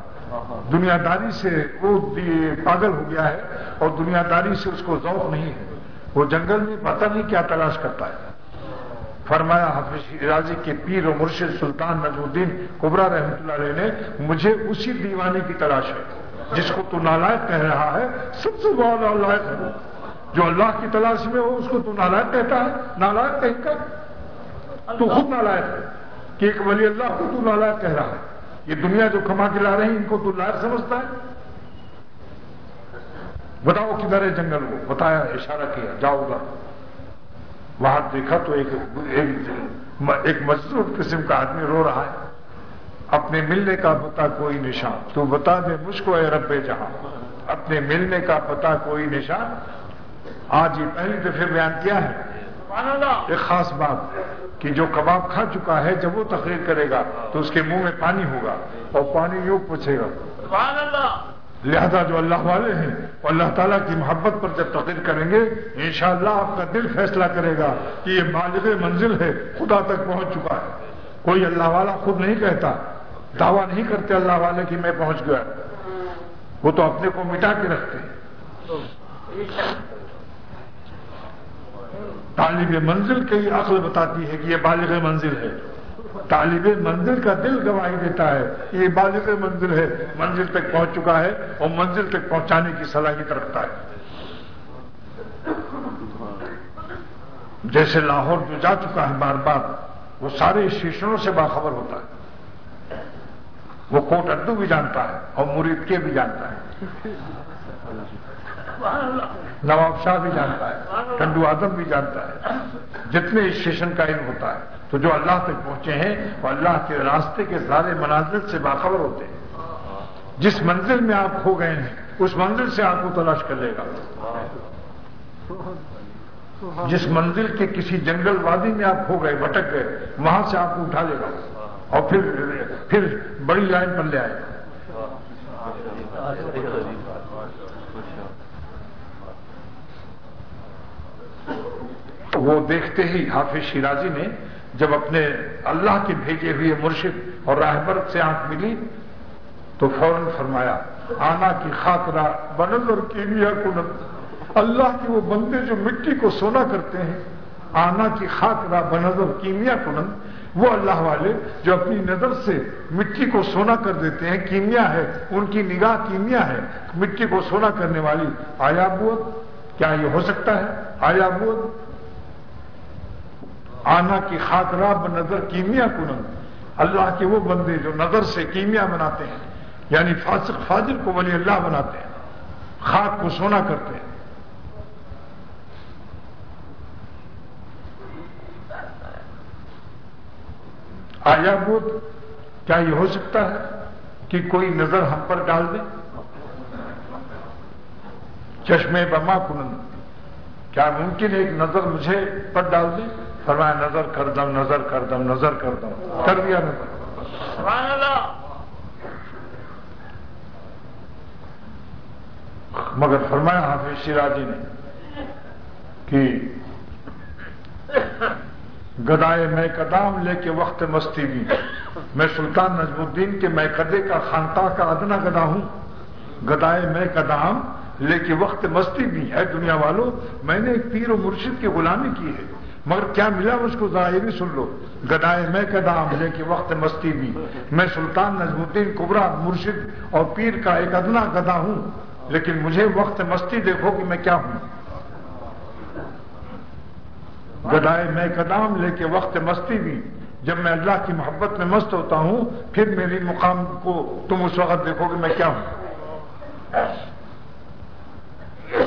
دنیا داری سے وہ پاگل ہو گیا ہے اور دنیا داری سے اس کو ذوق نہیں ہے۔ وہ جنگل میں پتہ نہیں کیا تلاش کرتا ہے۔ فرمایا، حافظ راضی کے پیر و مرشد سلطان نجم الدین کبرا رحمۃ اللہ علیہ نے، مجھے اسی دیوانے کی تلاش ہے، جس کو تو نالائق کہہ رہا ہے، سب سے بہت نالائق ہے جو اللہ کی تلاش میں ہو، اس کو تو نالائق کہتا ہے، نالائق کہیں کر تو خود نالائق ہے۔ کہ ایک ولی اللہ کو تو لائق کہہ رہا ہے۔ یہ دنیا جو کما کے لا رہے ہیں ان کو تو لائق سمجھتا ہے۔ بتاؤ کدھر ہے جنگل وہ؟ بتایا اشارہ کیا جاؤ گا۔ وہاں دیکھا تو ایک ایک مضبوط قسم کا آدمی رو رہا ہے۔ اپنے ملنے کا پتا کوئی نشان۔ تو بتا دے مجھ کو اے رب جہاں۔ اپنے ملنے کا پتا کوئی نشان۔ آج یہ پہلی دفعہ بیان کیا ہے۔ ایک خاص بات۔ کہ جو کباب کھا چکا ہے جب وہ تقریر کرے گا تو اس کے منہ میں پانی ہوگا اور پانی یوں پوچھے گا سبحان اللہ! لہذا جو اللہ والے ہیں وہ اللہ تعالیٰ کی محبت پر جب تقریر کریں گے انشاءاللہ آپ کا دل فیصلہ کرے گا کہ یہ بالغ منزل ہے خدا تک پہنچ چکا ہے۔ کوئی اللہ والا خود نہیں کہتا دعویٰ نہیں کرتے اللہ والے کہ میں پہنچ گیا۔ وہ تو اپنے کو مٹا کے رکھتے ہیں۔ طالب منزل کی عقل بتاتی ہے کہ یہ بالغ منزل ہے۔ طالب منزل کا دل گواہی دیتا ہے۔ یہ بالغ منزل ہے۔ منزل تک پہنچ چکا ہے اور منزل تک پہنچانے کی صلاحیت رکھتا ہے۔ جیسے لاہور جو جا چکا ہے بار بار، وہ سارے اسٹیشنوں سے باخبر ہوتا ہے۔ وہ کوٹ اردو بھی جانتا ہے اور مرید کے بھی جانتا ہے۔ نواب شاہ بھی جانتا ہے ٹنڈو آدم بھی جانتا ہے۔ جتنے اسٹیشن کا علم ہوتا ہے تو جو اللہ تک پہنچے ہیں وہ اللہ کے راستے کے سارے مناظر سے باخبر ہوتے ہیں۔ جس منزل میں آپ کھو گئے ہیں اس منزل سے آپ کو تلاش کر لے گا۔ جس منزل کے کسی جنگل وادی میں آپ کھو گئے بھٹک گئے وہاں سے آپ کو اٹھا لے گا۔ اور پھر پھر بڑی لائن پر لے آئے گا۔ وہ دیکھتے ہی حافظ شیرازی نے جب اپنے اللہ کے بھیجے ہوئے مرشد اور راہبر سے آنکھ ملی تو فوراً فرمایا، آنا کی خاطرہ بنل اور کیمیا کنل اللہ کے وہ بندے جو مٹی کو سونا کرتے ہیں، آنا کی خاطرہ بنل اور کیمیا کنل وہ اللہ والے جو اپنی نظر سے مٹی کو سونا کر دیتے ہیں، کیمیا ہے، ان کی نگاہ کیمیا ہے۔ مٹی کو سونا کرنے والی آیا بوت، کیا یہ ہو سکتا ہے؟ آیا بوت۔ آنا کی خاطرہ نظر کیمیا کنن۔ اللہ کے وہ بندے جو نظر سے کیمیا بناتے ہیں یعنی فاسق فاجر کو ولی اللہ بناتے ہیں، خاک کو سونا کرتے ہیں۔ آیا بود کیا یہ ہو سکتا ہے کہ کوئی نظر ہم پر ڈال دے؟ چشمے بما کنن۔ کیا ممکن ہے ایک نظر مجھے پر ڈال دے؟ فرمایا نظر کر دم نظر کر دم نظر کر دم. کر دیا نظر اللہ. مگر فرمایا حافظ شیراجی نے کہ گدائے میں قدام لے کے وقت مستی بھی میں سلطان نجم الدین کے میں قدے کا خانتا کا ادنا گدا ہوں۔ گدائے میں قدام لے کے وقت مستی بھی ہے۔ دنیا والوں میں نے ایک پیر و مرشد کی غلامی کی ہے۔ مگر کیا ملا مجھ کو ظاہری سن لو؟ گدائے میں قدام لے کے وقت مستی بھی۔ میں سلطان نجم الدین کبرا، مرشد اور پیر کا ایک ادنا گدا ہوں۔ لیکن مجھے وقت مستی دیکھو کہ میں کیا ہوں۔ گدائے میں قدام لے کے وقت مستی بھی۔ جب میں اللہ کی محبت میں مست ہوتا ہوں، پھر میری مقام کو تم اس وقت دیکھو کہ میں کیا ہوں۔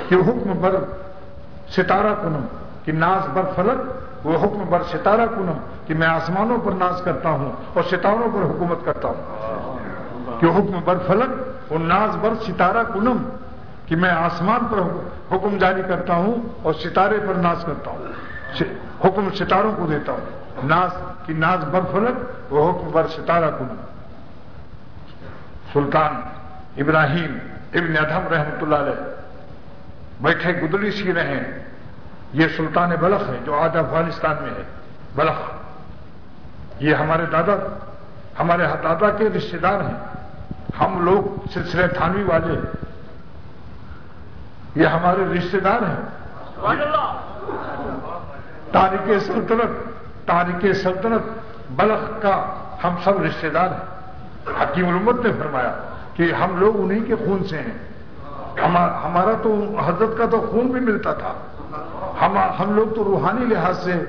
کہ حکم بر ستارہ کنم۔ کہ ناز بر فلک، وہ حکم بر ستارہ کنم کہ میں آسمانوں پر ناز کرتا ہوں اور ستاروں پر حکومت کرتا ہوں۔ کہ حکم بر فلک اور ناز بر ستارہ کنم کہ میں آسمان پر حکم جاری کرتا ہوں اور ستارے پر ناز کرتا ہوں۔ حکم ستاروں کو دیتا ہوں۔ ناز کی ناز بر فلک، وہ حکم بر ستارہ کنم سلطان ابراہیم ابن ادھم رحمت اللہ علیہ بیٹھے گدلی سی رہے یہ سلطان بلخ ہے جو آج افغانستان میں ہے، بلخ۔ یہ ہمارے دادا ہمارے دادا کے رشتے دار ہیں۔ ہم لوگ سلسلے تھانوی والے یہ ہمارے رشتے دار ہیں۔ سبحان اللہ تاریخ سلطنت تاریخ سلطنت، بلخ کا ہم سب رشتے دار ہیں۔ حکیم الامت نے فرمایا کہ ہم لوگ انہی کے خون سے ہیں۔ ہمارا تو حضرت کا تو خون بھی ملتا تھا۔ ہم ہم لوگ تو روحانی لحاظ سے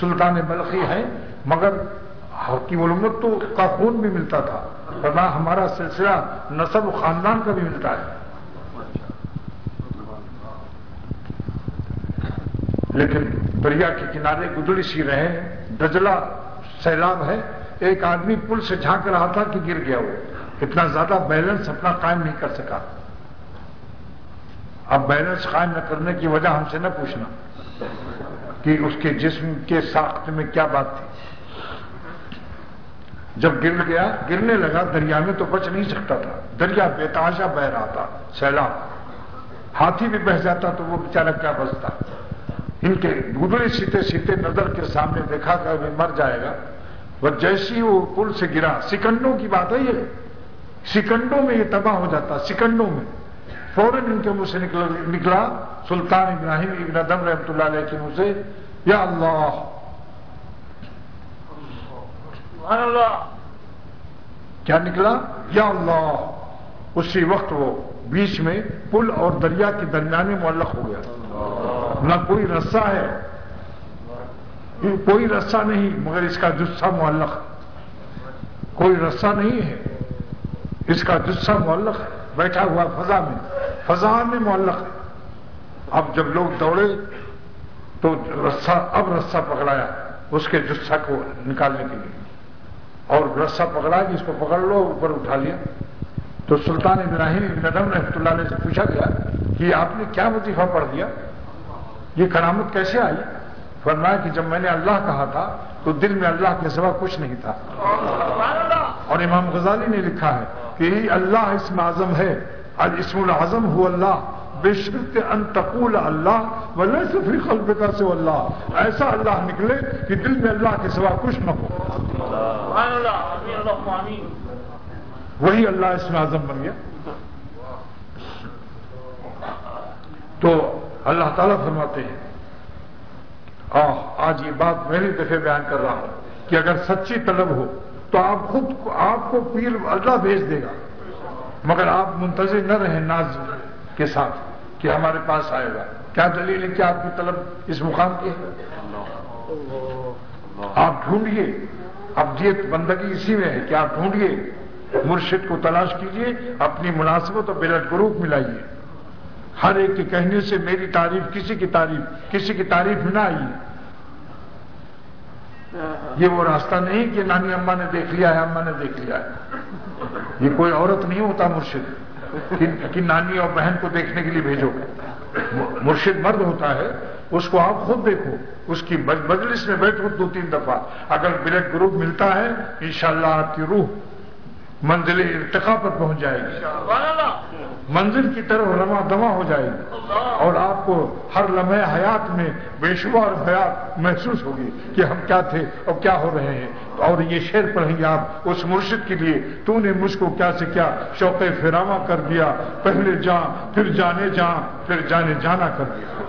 سلطان بلخی ہیں، مگر حکیم الامت تو کا خون بھی ملتا تھا ورنہ ہمارا سلسلہ نصب خاندان کا بھی ملتا ہے۔ لیکن دریا کے کنارے گدڑی سی رہے دجلا سیلاب ہے، ایک آدمی پل سے جھانک رہا تھا کہ گر گیا وہ۔ اتنا زیادہ بیلنس اپنا قائم نہیں کر سکا۔ اب بیلنس قائم نہ کرنے کی وجہ ہم سے نہ پوچھنا کہ اس کے جسم کے ساخت میں کیا بات تھی۔ جب گر گیا، گرنے لگا، دریا میں تو بچ نہیں سکتا تھا۔ دریا بے تاشا بہ رہا تھا، سیلاب۔ ہاتھی بھی بہ جاتا تو وہ بیچارہ کیا بچتا؟ ان کے گدڑے سیتے سیتے نظر کے سامنے دیکھا کہ وہ مر جائے گا۔ وہ جیسی وہ پل سے گرا۔ سکنڈوں کی بات ہے یہ۔ سکنڈوں میں یہ تباہ ہو جاتا سکنڈوں میں۔ فوراً ان کے منہ سے نکلا سلطان ابراہیم ابن ادم رحمۃ اللہ علیہ کے منہ سے، یا اللہ! کیا نکلا؟ یا اللہ! اسی وقت وہ بیچ میں پل اور دریا کے درمیان میں معلق ہو گیا۔ نہ کوئی رسا ہے۔ کوئی رسا نہیں، مگر اس کا جسہ معلق۔ کوئی رسا نہیں ہے۔ اس کا جسہ معلق ہے۔ بیٹھا ہوا فضا میں۔ فضا میں معلق ہے۔ اب جب لوگ دوڑے تو رسا اب رسا پکڑایا اس کے جسہ کو نکالنے کے لیے۔ اور رسا پکڑا کہ اس کو پکڑ لو، اوپر اٹھا لیا۔ تو سلطان ابراہیم ندم رحمۃ اللہ علیہ سے پوچھا گیا کہ آپ نے کیا وظیفہ پڑھ دیا یہ کرامت کیسے آئی؟ فرمایا کہ جب میں نے اللہ کہا تھا تو دل میں اللہ کے سوا کچھ نہیں تھا۔ اور امام غزالی نے لکھا ہے کہ اللہ اسم اعظم ہے۔ اسم العظم ہو اللہ۔ بے شرط ان تقول اللہ ولی صفی قلب کا سے اللہ۔ ایسا اللہ نکلے کہ دل میں اللہ کے سوا کچھ نہ ہو۔ وہی اللہ اسم اعظم بن گیا۔ تو اللہ تعالیٰ فرماتے ہیں۔ آج یہ بات میں دفعہ بیان کر رہا ہوں کہ اگر سچی طلب ہو تو آپ خود آپ کو پیر اللہ بھیج دے گا۔ مگر آپ منتظر نہ رہیں، ناز کے ساتھ کہ ہمارے پاس آئے گا۔ کیا دلیل ہے کہ آپ کی طلب اس مقام کی ہے؟ آپ ڈھونڈیے۔ ابدیت بندگی اسی میں ہے کہ آپ ڈھونڈیے۔ مرشد کو تلاش کیجیے، اپنی مناسبت اور بلٹ گروپ ملائیے۔ ہر ایک کے کہنے سے میری تعریف، کسی کی تعریف، کسی کی تعریف میں نہ آئیے۔ ہاں۔ یہ وہ راستہ نہیں کہ نانی اما نے دیکھ لیا ہے اما نے دیکھ لیا ہے۔ یہ کوئی عورت نہیں ہوتا مرشد، کہ نانی اور بہن کو دیکھنے کے لیے بھیجو۔ مرشد مرد ہوتا ہے، اس کو آپ خود دیکھو۔ اس کی مجلس میں بیٹھو دو تین دفعہ۔ اگر بلڈ گروپ ملتا ہے، انشاءاللہ آپ کی روح منزل ارتقا پر پہنچ جائے گی۔ منزل کی طرف رواں دوا ہو جائے گی اور آپ کو ہر لمحے حیات میں بے شمار حیات محسوس ہوگی کہ ہم کیا تھے اور کیا ہو رہے ہیں۔ اور یہ شعر پڑھیں گے آپ اس مرشد کے لیے۔ تو نے مجھ کو کیا سے کیا شوق فراما کر دیا۔ پہلے جا پھر جانے جا پھر جانے جانا کر دیا۔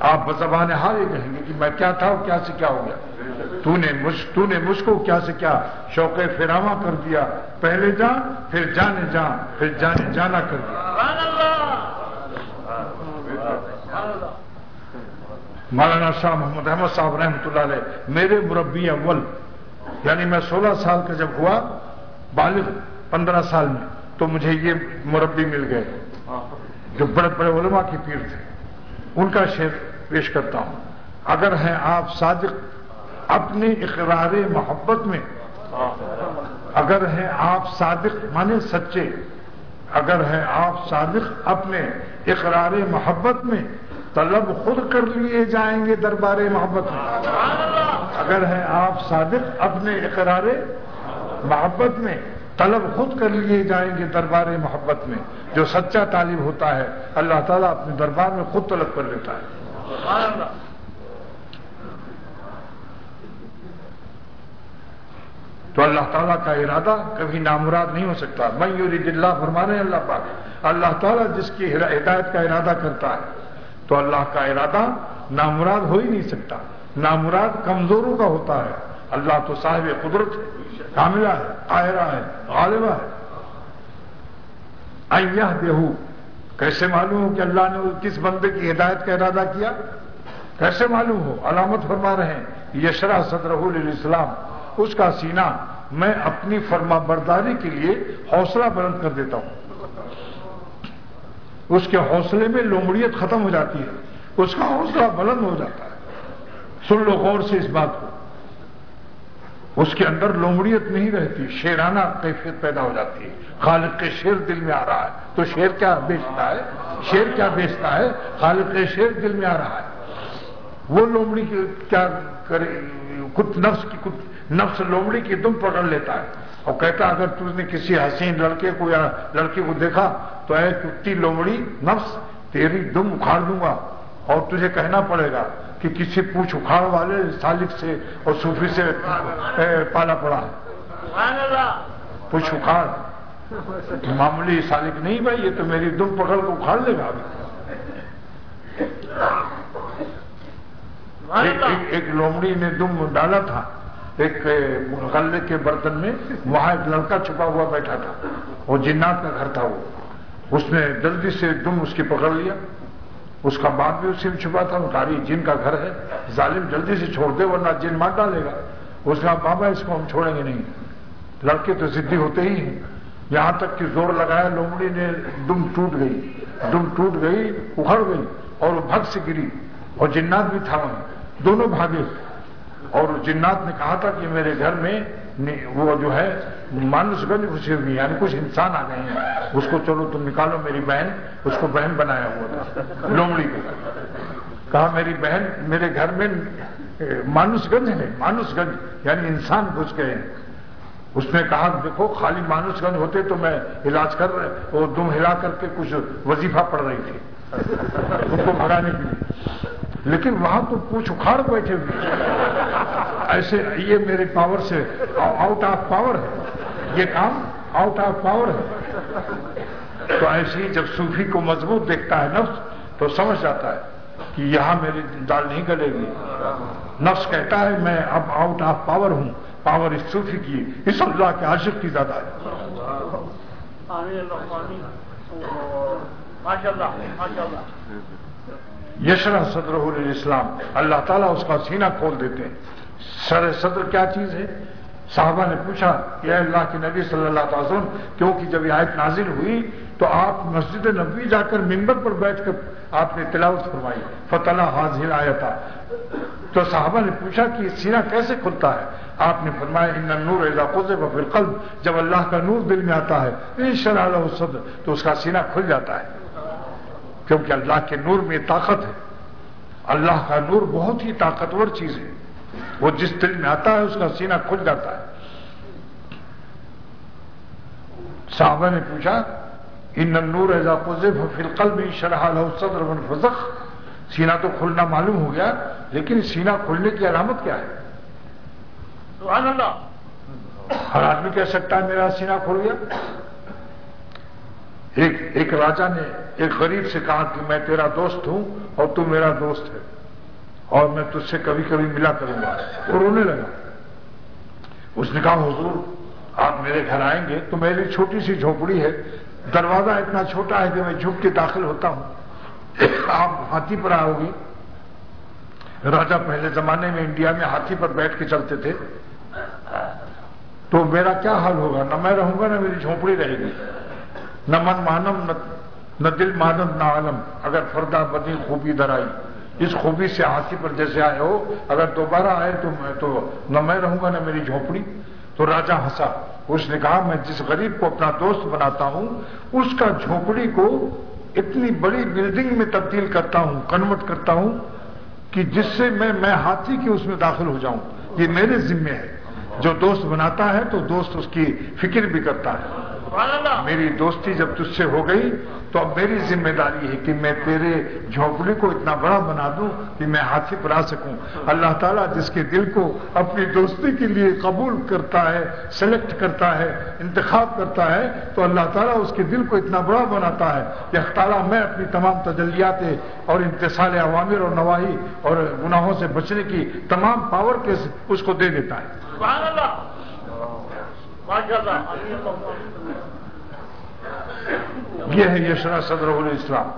آپ بزبان حال ہی کہیں گے کہ میں کیا تھا اور کیا سے کیا ہو گیا۔ تو نے مجھ تو نے مجھ کو کیا سے کیا شوق فراما کر دیا پہلے جا پھر جانے جا پھر جانے جانا کر دیا مولانا شاہ محمد احمد صاحب رحمۃ اللہ علیہ میرے مربی اول یعنی میں سولہ سال کا جب ہوا بالغ پندرہ سال میں تو مجھے یہ مربی مل گئے جو بڑے بڑے علماء کی پیر تھے ان کا شعر پیش کرتا ہوں اگر ہیں آپ صادق اپنے اقرار محبت میں۔ اگر ہیں آپ صادق مانے سچے، اگر ہیں آپ صادق اپنے اقرار محبت میں، طلب خود کر لیے جائیں گے دربار محبت میں۔ اگر ہیں آپ صادق اپنے اقرار محبت میں، طلب خود کر لیے جائیں گے دربار محبت میں۔ جو سچا طالب ہوتا ہے، اللہ تعالیٰ اپنے دربار میں خود طلب کر لیتا ہے۔ تو اللہ تعالیٰ کا ارادہ کبھی نامراد نہیں ہو سکتا۔ میں یورید اللہ فرما رہے ہیں اللہ پاک۔ اللہ تعالیٰ جس کی ہدایت کا ارادہ کرتا ہے، تو اللہ کا ارادہ نامراد ہو ہی نہیں سکتا۔ نامراد کمزوروں کا ہوتا ہے۔ اللہ تو صاحب قدرت ہے، کاملہ ہے، قاہرہ ہے، غالبہ ہے۔ دیہو کیسے معلوم ہو کہ اللہ نے کس بندے کی ہدایت کا ارادہ کیا؟ کیسے معلوم ہو؟ علامت فرما رہے ہیں، یشرا صدر اسلام اس کا سینہ میں اپنی فرما برداری کے لیے حوصلہ بلند کر دیتا ہوں۔ اس کے حوصلے میں لومڑیت ختم ہو جاتی ہے۔ اس کا حوصلہ بلند ہو جاتا ہے۔ سن لو غور سے اس بات کو۔ اس کے اندر لومڑیت نہیں رہتی، شیرانہ کیفیت پیدا ہو جاتی ہے۔ خالق کے شیر دل میں آ رہا ہے۔ تو شیر کیا بیچتا ہے؟ شیر کیا بیچتا ہے؟ خالق کے شیر دل میں آ رہا ہے۔ وہ لومڑی کیا کرے؟ کچھ نفس کی کچھ نفس لومڑی کی دم پکڑ لیتا ہے۔ اور کہتا اگر تم نے کسی حسین لڑکے کو یا لڑکی کو دیکھا تو اے کتی لومڑی نفس تیری دم اکھاڑ دوں گا۔ اور تجھے کہنا پڑے گا کہ کسی پوچھ اکھاڑ والے سالک سے اور صوفی سے پالا پڑا۔ پوچھ اکھاڑ۔ معمولی سالک نہیں بھائی یہ تو میری دم پکڑ کو اکھاڑ لے گا۔ ایک لومڑی نے دم ڈالا تھا۔ ایک غلے کے برتن میں وہاں ایک لڑکا چھپا ہوا بیٹھا تھا۔ وہ جنات کا گھر تھا وہ۔ اس نے جلدی سے دم اس کی پکڑ لیا۔ اس کا باپ بھی اسی میں چھپا تھا۔ اتاری جن کا گھر ہے۔ ظالم جلدی سے چھوڑ دے ورنہ جن مار ڈالے گا۔ اس کا بابا، اس کو ہم چھوڑیں گے نہیں۔ لڑکے تو ضدی ہوتے ہی ہیں۔ یہاں تک کہ زور لگایا، لومڑی نے، دم ٹوٹ گئی۔ دم ٹوٹ گئی، اکھڑ گئی اور وہ بھگ سے گری۔ اور جنات بھی تھا وہیں دونوں بھاگے۔ اور جنات نے کہا تھا کہ میرے گھر میں وہ جو ہے مانس گنج گھسے ہوئی یعنی کچھ انسان آ گئے ہیں۔ اس کو چلو تم نکالو میری بہن، اس کو بہن بنایا ہوا تھا لومڑی کو۔ کہا میری بہن، میرے گھر میں مانس گنج ہے مانس گنج یعنی انسان گھس گئے ہیں۔ اس نے کہا، دیکھو، خالی مانس گنج ہوتے تو میں علاج کر رہے وہ دم ہلا کر کے کچھ وظیفہ پڑ رہی تھی۔ ان کو بھگانے کے لیے۔ لیکن وہاں تو پوچھ اکھاڑ بیٹھے ہوئے ایسے یہ میرے پاور سے آؤٹ آف پاور ہے۔ یہ کام آؤٹ آف پاور ہے۔ تو ایسے ہی جب صوفی کو مضبوط دیکھتا ہے نفس، تو سمجھ جاتا ہے کہ یہاں میری دال نہیں گلے گی۔ نفس کہتا ہے، میں اب آؤٹ آف پاور ہوں۔ پاور اس صوفی کی، اس اللہ کے عاشق کی زیادہ ہے۔ یشرا صدر اسلام اللہ تعالیٰ اس کا سینہ کھول دیتے ہیں. سر صدر کیا چیز ہے؟ صحابہ نے پوچھا کہ اللہ کے نبی صلی اللہ تعالی وسلم کیونکہ جب یہ آیت نازل ہوئی تو آپ مسجد نبی جا کر ممبر پر بیٹھ کر آپ نے تلاوت فرمائی۔ فتح حاضر آیا تھا تو صحابہ نے پوچھا کہ سینہ کیسے کھلتا ہے؟ آپ نے فرمایا، ان نور ایزا قلب جب اللہ کا نور دل میں آتا ہے ان شاء صدر، تو اس کا سینہ کھل جاتا ہے۔ کیونکہ اللہ کے نور میں طاقت ہے۔ اللہ کا نور بہت ہی طاقتور چیز ہے۔ وہ جس دل میں آتا ہے اس کا سینہ کھل جاتا ہے۔ صحابہ نے پوچھا ان نور ایزا قزب فی القلب شرح صدر فزخ سینہ تو کھلنا معلوم ہو گیا لیکن سینہ کھلنے کی علامت کیا ہے؟ ہر آدمی کہہ سکتا ہے میرا سینہ کھل گیا ایک ایک راجا نے ایک غریب سے کہا کہ میں تیرا دوست ہوں اور تو میرا دوست ہے اور میں تجھ سے کبھی کبھی ملا کروں گا وہ رونے لگا۔ اس نے کہا، حضور، آپ میرے گھر آئیں گے تو میری چھوٹی سی جھوپڑی ہے۔ دروازہ اتنا چھوٹا ہے کہ میں جھک کے داخل ہوتا ہوں۔ آپ ہاتھی پر آؤ گی۔ راجا پہلے زمانے میں انڈیا میں ہاتھی پر بیٹھ کے چلتے تھے۔ تو میرا کیا حال ہوگا؟ نہ میں رہوں گا، نہ میری جھونپڑی رہے گی۔ نہ من مانم، نہ دل مانم، نہ عالم۔ اگر فردا بدی خوبی در آئی، اس خوبی سے ہاتھی پر جیسے آئے ہو، اگر دوبارہ آئے تو میں تو نہ میں رہوں گا، نہ میری جھونپڑی۔ تو راجا ہنسا۔ اس نے کہا، میں جس غریب کو اپنا دوست بناتا ہوں، اس کا جھونپڑی کو اتنی بڑی بلڈنگ میں تبدیل کرتا ہوں کنورٹ کرتا ہوں، کہ جس سے میں میں ہاتھی کی اس میں داخل ہو جاؤں۔ یہ میرے ذمے ہے۔ جو دوست بناتا ہے تو دوست اس کی فکر بھی کرتا ہے۔ میری دوستی جب تجھ سے ہو گئی تو اب میری ذمہ داری ہے کہ میں تیرے جھونپڑی کو اتنا بڑا بنا دوں کہ میں ہاتھی پر آ سکوں۔ اللہ تعالیٰ جس کے دل کو اپنی دوستی کے لیے قبول کرتا ہے سلیکٹ کرتا ہے انتخاب کرتا ہے تو اللہ تعالیٰ اس کے دل کو اتنا بڑا بناتا ہے کہ تعالیٰ میں اپنی تمام تجلیات اور انتصال عوامر اور نواحی اور گناہوں سے بچنے کی تمام پاور کے اس کو دے دیتا ہے۔ یہ ہے یشرا صدر الاسلام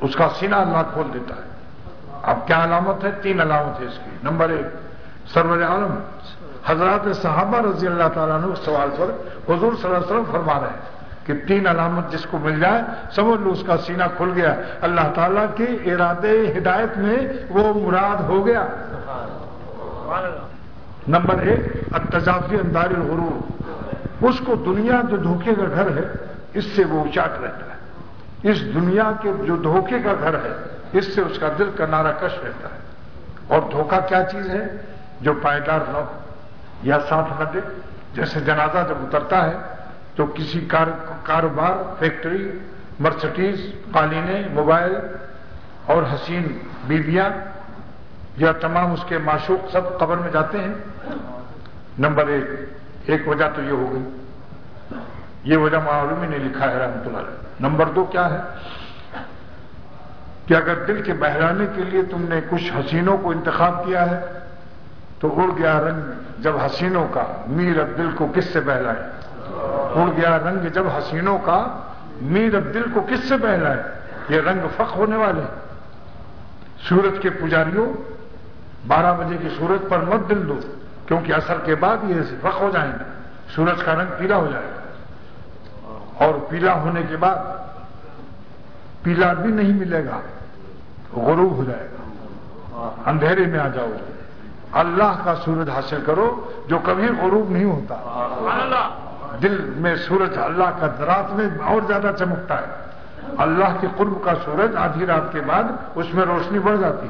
اس کا سینہ اللہ کھول دیتا ہے. اب کیا علامت ہے؟ تین علامت ہے اس کی. نمبر ایک سرور عالم. حضرات صحابہ رضی اللہ تعالیٰ نے اس سوال پر حضور صلی اللہ علیہ وسلم فرما رہے ہیں کہ تین علامت جس کو مل جائے سمجھ لو اس کا سینہ کھل گیا. اللہ تعالیٰ کے ارادے ہدایت میں وہ مراد ہو گیا. نمبر ایک اتجافی اندار الغرور۔ اس کو دنیا جو دھوکے کا گھر ہے، اس سے وہ اچاٹ رہتا ہے۔ اس دنیا کے جو دھوکے کا گھر ہے، اس سے اس کا دل کا نارا کش رہتا ہے۔ اور دھوکہ کیا چیز ہے؟ جو پائیدار نہ ہو یا ساتھ نہ دے۔ جیسے جنازہ جب اترتا ہے، تو کسی کاروبار، فیکٹری مرسٹیز قالینیں، موبائل اور حسین بیویاں یا تمام اس کے معشوق سب قبر میں جاتے ہیں؟ نمبر ایک ایک وجہ تو یہ ہو گئی۔ یہ وجہ معلومی نے لکھا ہے رحمت اللہ علیہ۔ نمبر دو کیا ہے؟ کہ اگر دل کے بہلانے کے لیے تم نے کچھ حسینوں کو انتخاب کیا ہے، تو اڑ گیا رنگ جب حسینوں کا میر اب دل کو کس سے بہلائے؟ اڑ گیا رنگ جب حسینوں کا میر اب دل کو کس سے بہلائے؟ یہ رنگ فخ ہونے والے سورج کے پجاریوں بارہ بجے کی سورج پر مت دل دو کیونکہ اثر کے بعد یہ فخ ہو جائیں گے۔ سورج کا رنگ پیلا ہو جائے گا۔ اور پیلا ہونے کے بعد پیلا بھی نہیں ملے گا غروب ہو جائے گا۔ اندھیرے میں آ جاؤ۔ اللہ کا سورج حاصل کرو جو کبھی غروب نہیں ہوتا۔ دل میں سورج اللہ کا رات میں اور زیادہ چمکتا ہے۔ اللہ کے قرب کا سورج آدھی رات کے بعد اس میں روشنی بڑھ جاتی۔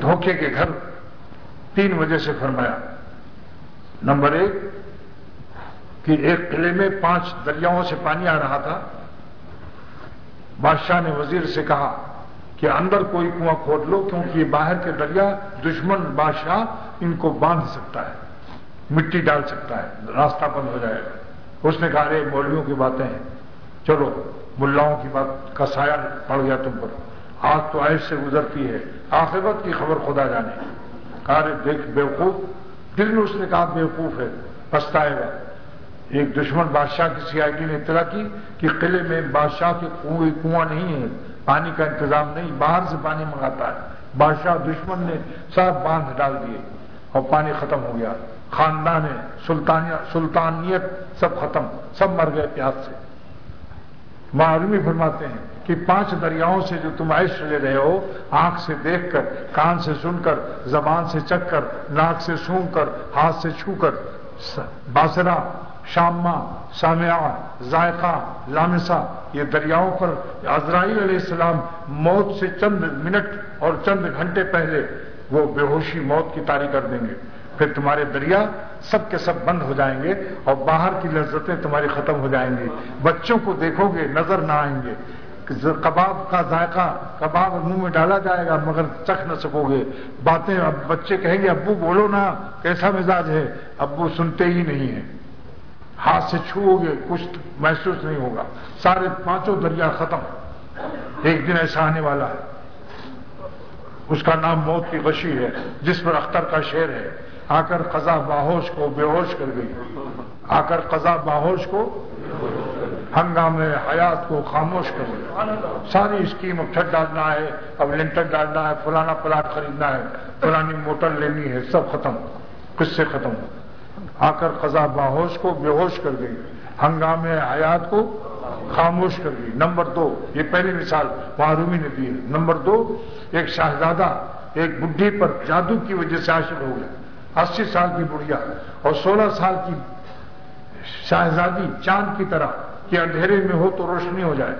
دھوکے کے گھر تین وجہ سے فرمایا۔ نمبر ایک، کہ ایک قلعے میں پانچ دریاؤں سے پانی آ رہا تھا۔ بادشاہ نے وزیر سے کہا کہ اندر کوئی کنواں کھود لو، کیونکہ یہ باہر کے دریا دشمن بادشاہ ان کو باندھ سکتا ہے، مٹی ڈال سکتا ہے، راستہ بند ہو جائے گا۔ اس نے کہا رہے مولویوں کی باتیں ہیں۔ چلو، ملاؤں کی بات کا سایہ پڑ گیا تم پر۔ آج تو عائش سے گزرتی ہے، آخرت کی خبر خدا جانے۔ کہا دیکھ بیوقوف، دل میں اس نے کہا بیوقوف ہے پچھتائے گا۔ ایک دشمن بادشاہ کی سی آئی ڈی نے اطلاع کی کہ قلعے میں بادشاہ کے کنویں کنواں نہیں ہے پانی کا انتظام نہیں، باہر سے پانی منگاتا ہے۔ بادشاہ دشمن نے سب باندھ ڈال دیے اور پانی ختم ہو گیا۔ خاندان سلطانیت سب ختم، سب مر گئے پیاس سے۔ معلومی فرماتے ہیں کہ پانچ دریاؤں سے جو تم عیش لے رہے ہو، آنکھ سے دیکھ کر، کان سے سن کر، زبان سے چک کر، ناک سے سونگ کر، ہاتھ سے چھو کر باسرا شامہ، سامعہ، ذائقہ لامسا یہ دریاؤں پر عزرائیل علیہ السلام موت سے چند منٹ اور چند گھنٹے پہلے وہ بے ہوشی موت کی تاری کر دیں گے۔ پھر تمہارے دریا سب کے سب بند ہو جائیں گے اور باہر کی لذتیں تمہاری ختم ہو جائیں گی۔ بچوں کو دیکھو گے، نظر نہ آئیں گے۔ کباب کا ذائقہ کباب منہ میں ڈالا جائے گا، مگر چکھ نہ سکو گے۔ باتیں اب بچے کہیں گے، ابو بولو نا، کیسا مزاج ہے؟ ابو سنتے ہی نہیں ہیں۔ ہاتھ سے چھو گے، کچھ محسوس نہیں ہوگا۔ سارے پانچوں دریا ختم۔ ایک دن ایسا آنے والا ہے۔ اس کا نام موت کی غشی ہے، جس پر اختر کا شعر ہے۔ آ کر قضا باہوش کو بے ہوش کر گئی۔ آ کر قضا باہوش کو ہنگام حیات کو خاموش کر گئی۔ ساری اسکیم اب چھت ڈالنا ہے، اب لنٹر ڈالنا ہے، فلانا پلاٹ خریدنا ہے، فلانی موٹر لینی ہے، سب ختم کس سے ختم۔ ہو آ کر قضا باہوش کو بے ہوش کر گئی۔ ہنگام حیات کو خاموش کر گئی۔ نمبر دو، یہ پہلی مثال معرومی نے دی نمبر دو، ایک شاہزادہ، ایک بڈھی پر جادو کی وجہ سے عاشق ہو گیا۔ اسی سال کی بڑھیا اور سولہ سال کی شاہزادی چاند کی طرح کہ اندھیرے میں ہو تو روشنی ہو جائے۔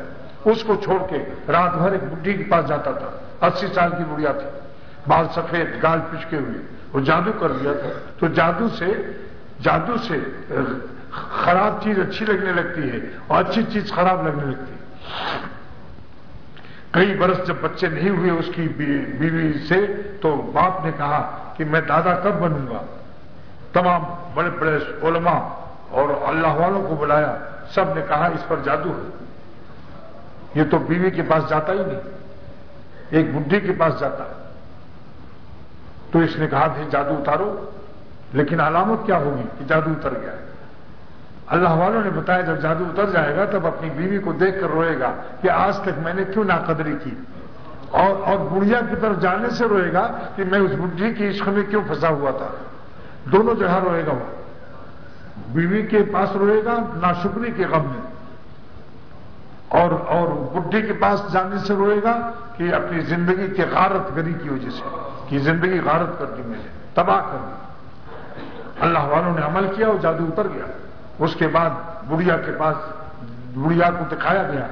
اس کو چھوڑ کے رات بھر ایک بڈھی کے پاس جاتا تھا۔ اسی سال کی بڑھیا تھی۔ بال سفید، گال پچکے ہوئے۔ وہ جادو کر دیا تھا۔ تو جادو سے جادو سے، خراب چیز اچھی لگنے لگتی ہے اور اچھی چیز خراب لگنے لگتی ہے۔ کئی برس جب بچے نہیں ہوئے اس کی بیوی سے تو باپ نے کہا کہ میں دادا کب بنوں گا؟ تمام بڑے بڑے علماء اور اللہ والوں کو بلایا، سب نے کہا اس پر جادو ہے۔ یہ تو بیوی کے پاس جاتا ہی نہیں، ایک بڈھی کے پاس جاتا ہے۔ تو اس نے کہا کہ جادو اتارو۔ لیکن علامت کیا ہوگی کہ جادو اتر گیا ہے؟ اللہ والوں نے بتایا، جب جادو اتر جائے گا، تب اپنی بیوی کو دیکھ کر روئے گا کہ آج تک میں نے کیوں ناقدری کی۔ اور اور بڑھیا کی طرف جانے سے روئے گا کہ میں اس بڈھی کی عشق میں کیوں پھنسا ہوا تھا؟ دونوں جگہ روئے گا وہ۔ بیوی کے پاس روئے گا، ناشکری کے غم میں۔ اور اور بڈھی کے پاس جانے سے روئے گا کہ اپنی زندگی کے غارت گری کی وجہ سے، کہ زندگی غارت کر دی مجھے تباہ کر دی۔ اللہ والوں نے عمل کیا اور جادو اتر گیا۔ اس کے بعد بڑھیا کے پاس، بڑھیا کو دکھایا گیا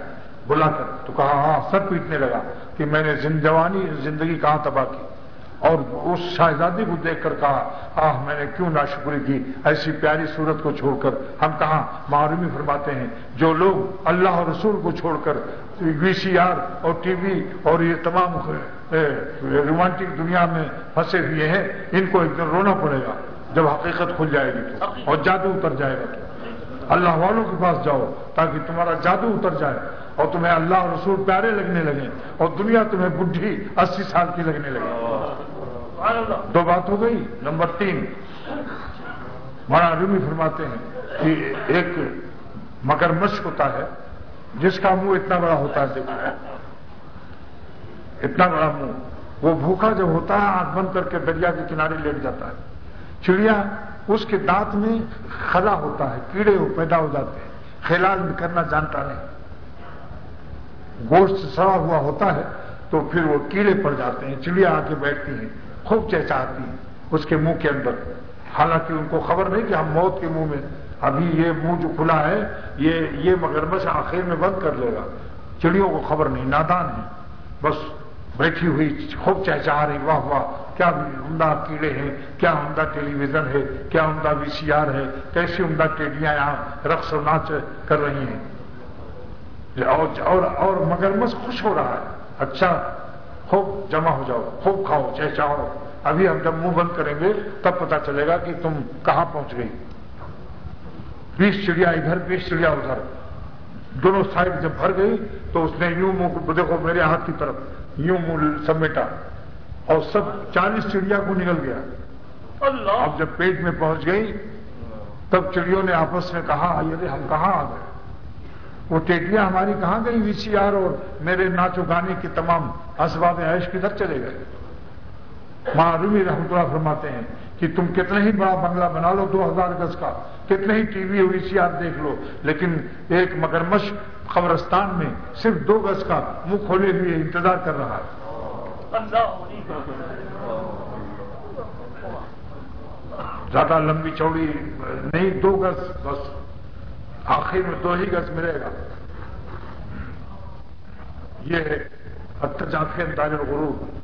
بلا کر، تو کہا ہاں سر پیٹنے لگا۔ کہ میں نے جوانی زندگی کہاں تباہ کی؟ اور اس شہزادی کو دیکھ کر کہا، آہ، میں نے کیوں ناشکری کی؟ ایسی پیاری صورت کو چھوڑ کر۔ ہم کہاں معرومی فرماتے ہیں؟ جو لوگ اللہ اور رسول کو چھوڑ کر وی سی آر اور ٹی وی اور یہ تمام رومانٹک دنیا میں پھنسے ہوئے ہیں، ان کو ایک دن رونا پڑے گا۔ جب حقیقت کھل جائے گی تو، اور جادو اتر جائے گا تو۔ اللہ والوں کے پاس جاؤ تاکہ تمہارا جادو اتر جائے۔ اور تمہیں اللہ اور رسول پیارے لگنے لگے اور دنیا تمہیں بڈھی اسی سال کی لگنے لگے۔ دو بات ہو گئی۔ نمبر تین مانا رومی فرماتے ہیں کہ ایک مگر مشق ہوتا ہے، جس کا منہ اتنا بڑا ہوتا ہے، دیکھو۔ اتنا بڑا منہ۔ وہ بھوکا جب ہوتا ہے، آنکھ بند کر کے دریا کے کنارے لیٹ جاتا ہے۔ چڑیا اس کے دانت میں خلا ہوتا ہے، کیڑے پیدا ہو جاتے ہیں۔ خیلال کرنا جانتا نہیں۔ گوشت سڑا ہوا ہوتا ہے، تو پھر وہ کیڑے پڑ جاتے ہیں، چڑیا آ کے بیٹھتی ہیں، خوب چہچاتی ہیں۔ اس کے منہ کے اندر۔ حالانکہ ان کو خبر نہیں کہ ہم موت کے منہ میں، ابھی یہ منہ جو کھلا ہے، یہ یہ مگرمچھ آخر میں بند کر لے گا۔ چڑیوں کو خبر نہیں، نادان ہے بس بیٹھی ہوئی خوب چہچا رہی، واہ واہ، کیا عمدہ کیڑے ہیں، کیا عمدہ ٹیلی ویژن ہے، کیا عمدہ وی سی آر ہے، کیسی عمدہ ٹیڈیاں یہاں رقص و ناچ کر رہی ہیں۔ اور اور مگرمچھ خوش ہو رہا ہے۔ اچھا خوب جمع ہو جاؤ خوب کھاؤ چہچاؤ ابھی ہم جب منہ بند کریں گے تب پتا چلے گا کہ تم کہاں پہنچ گئی۔ بیس چڑیا ادھر بیس چڑیا ادھر۔ دونوں سائڈ جب بھر گئی تو اس نے یوں منہ دیکھو میرے ہاتھ کی طرف۔ یوں منہ سمیٹا۔ اور سب چالیس چڑیا کو نکل گیا۔ اللہ! اب جب پیٹ میں پہنچ گئی تب چڑیوں نے آپس میں کہا یہ ہم کہاں آ گئے؟ وہ ٹیٹیاں ہماری کہاں گئی وی سی آر اور میرے ناچو گانے کے تمام اسباب عیش کدھر چلے گئے۔ ماں رومی اللہ فرماتے ہیں کہ تم کتنا ہی بڑا بنگلہ بنا لو دو ہزار گز کا کتنے ہی ٹی وی وی سی آر دیکھ لو، لیکن ایک مگرمچھ قبرستان میں صرف دو گز کا منہ کھولے ہوئے انتظار کر رہا ہے۔ زیادہ لمبی چوڑی نہیں، دو گز بس۔ آخر میں دو ہی گز ملے گا۔ یہ اتجافی انداز غروب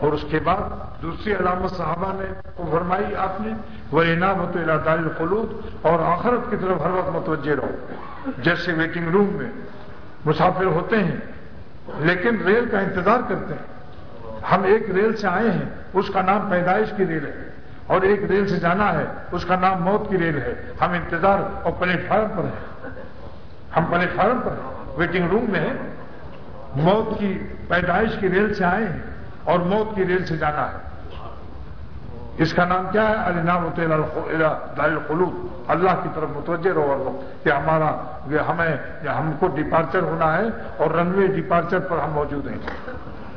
اور اس کے بعد دوسری علامت صحابہ نے فرمائی آپ نے وہ انعامت دار الخلود۔ اور آخرت کی طرف ہر وقت متوجہ رہو۔ جیسے ویٹنگ روم میں مسافر ہوتے ہیں، لیکن ریل کا انتظار کرتے ہیں۔ ہم ایک ریل سے آئے ہیں، اس کا نام پیدائش کی ریل ہے۔ اور ایک ریل سے جانا ہے، اس کا نام موت کی ریل ہے۔ ہم انتظار اور پلیٹ فارم پر ہیں۔ ہم پلیٹ فارم پر ویٹنگ روم میں ہیں۔ موت کی پیدائش کی ریل سے آئے ہیں اور موت کی ریل سے جانا ہے۔ اس کا نام کیا ہے؟ النام الخلود اللہ کی طرف متوجہ رہو اور کہ ہمارا ہمیں ہم کو ڈپارچر ہونا ہے اور رن وے ڈپارچر پر ہم موجود ہیں۔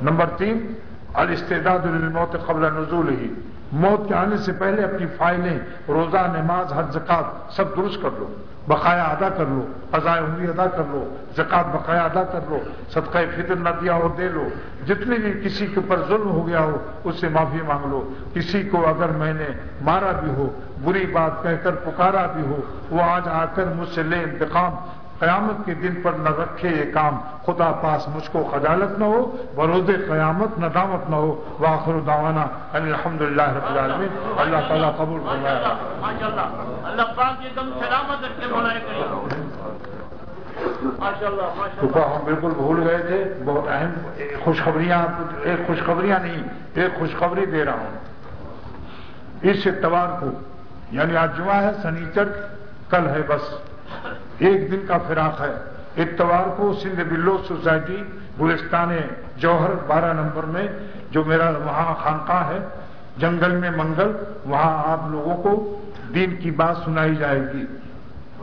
نمبر تین، الاستعداد للموت قبل نزول ہی موت کے آنے سے پہلے اپنی فائلیں، روزہ، نماز حد زکات سب درست کر لو، بقایا ادا کر لو ازائے عمری ادا کر لو زکات بقایا ادا کر لو، صدقہ فطر نہ دیا ہو دے لو جتنے بھی کسی کے اوپر ظلم ہو گیا ہو، اس سے معافی مانگ لو۔ کسی کو اگر میں نے مارا بھی ہو، بری بات کہہ کر پکارا بھی ہو، وہ آج آ کر مجھ سے لے انتقام قیامت کے دن پر نہ رکھے یہ کام خدا پاس مجھ کو خجالت نہ ہو بروز قیامت ندامت نہ ہو۔ واخر دعوانا الحمد للہ رب العالمین۔ اللہ تعالیٰ قبول ہم بالکل بھول گئے تھے۔ بہت اہم خوشخبریاں ایک خوشخبریاں نہیں ایک خوشخبری دے رہا ہوں۔ اس اتوار کو یعنی آج جمعہ ہے سنیچر کل ہے بس۔ ایک دن کا فراق ہے۔ اتوار کو سندھ بلو سوسائٹی گلستان جوہر بارہ نمبر میں جو میرا وہاں خانقاہ ہے جنگل میں منگل وہاں آپ لوگوں کو دین کی بات سنائی جائے گی۔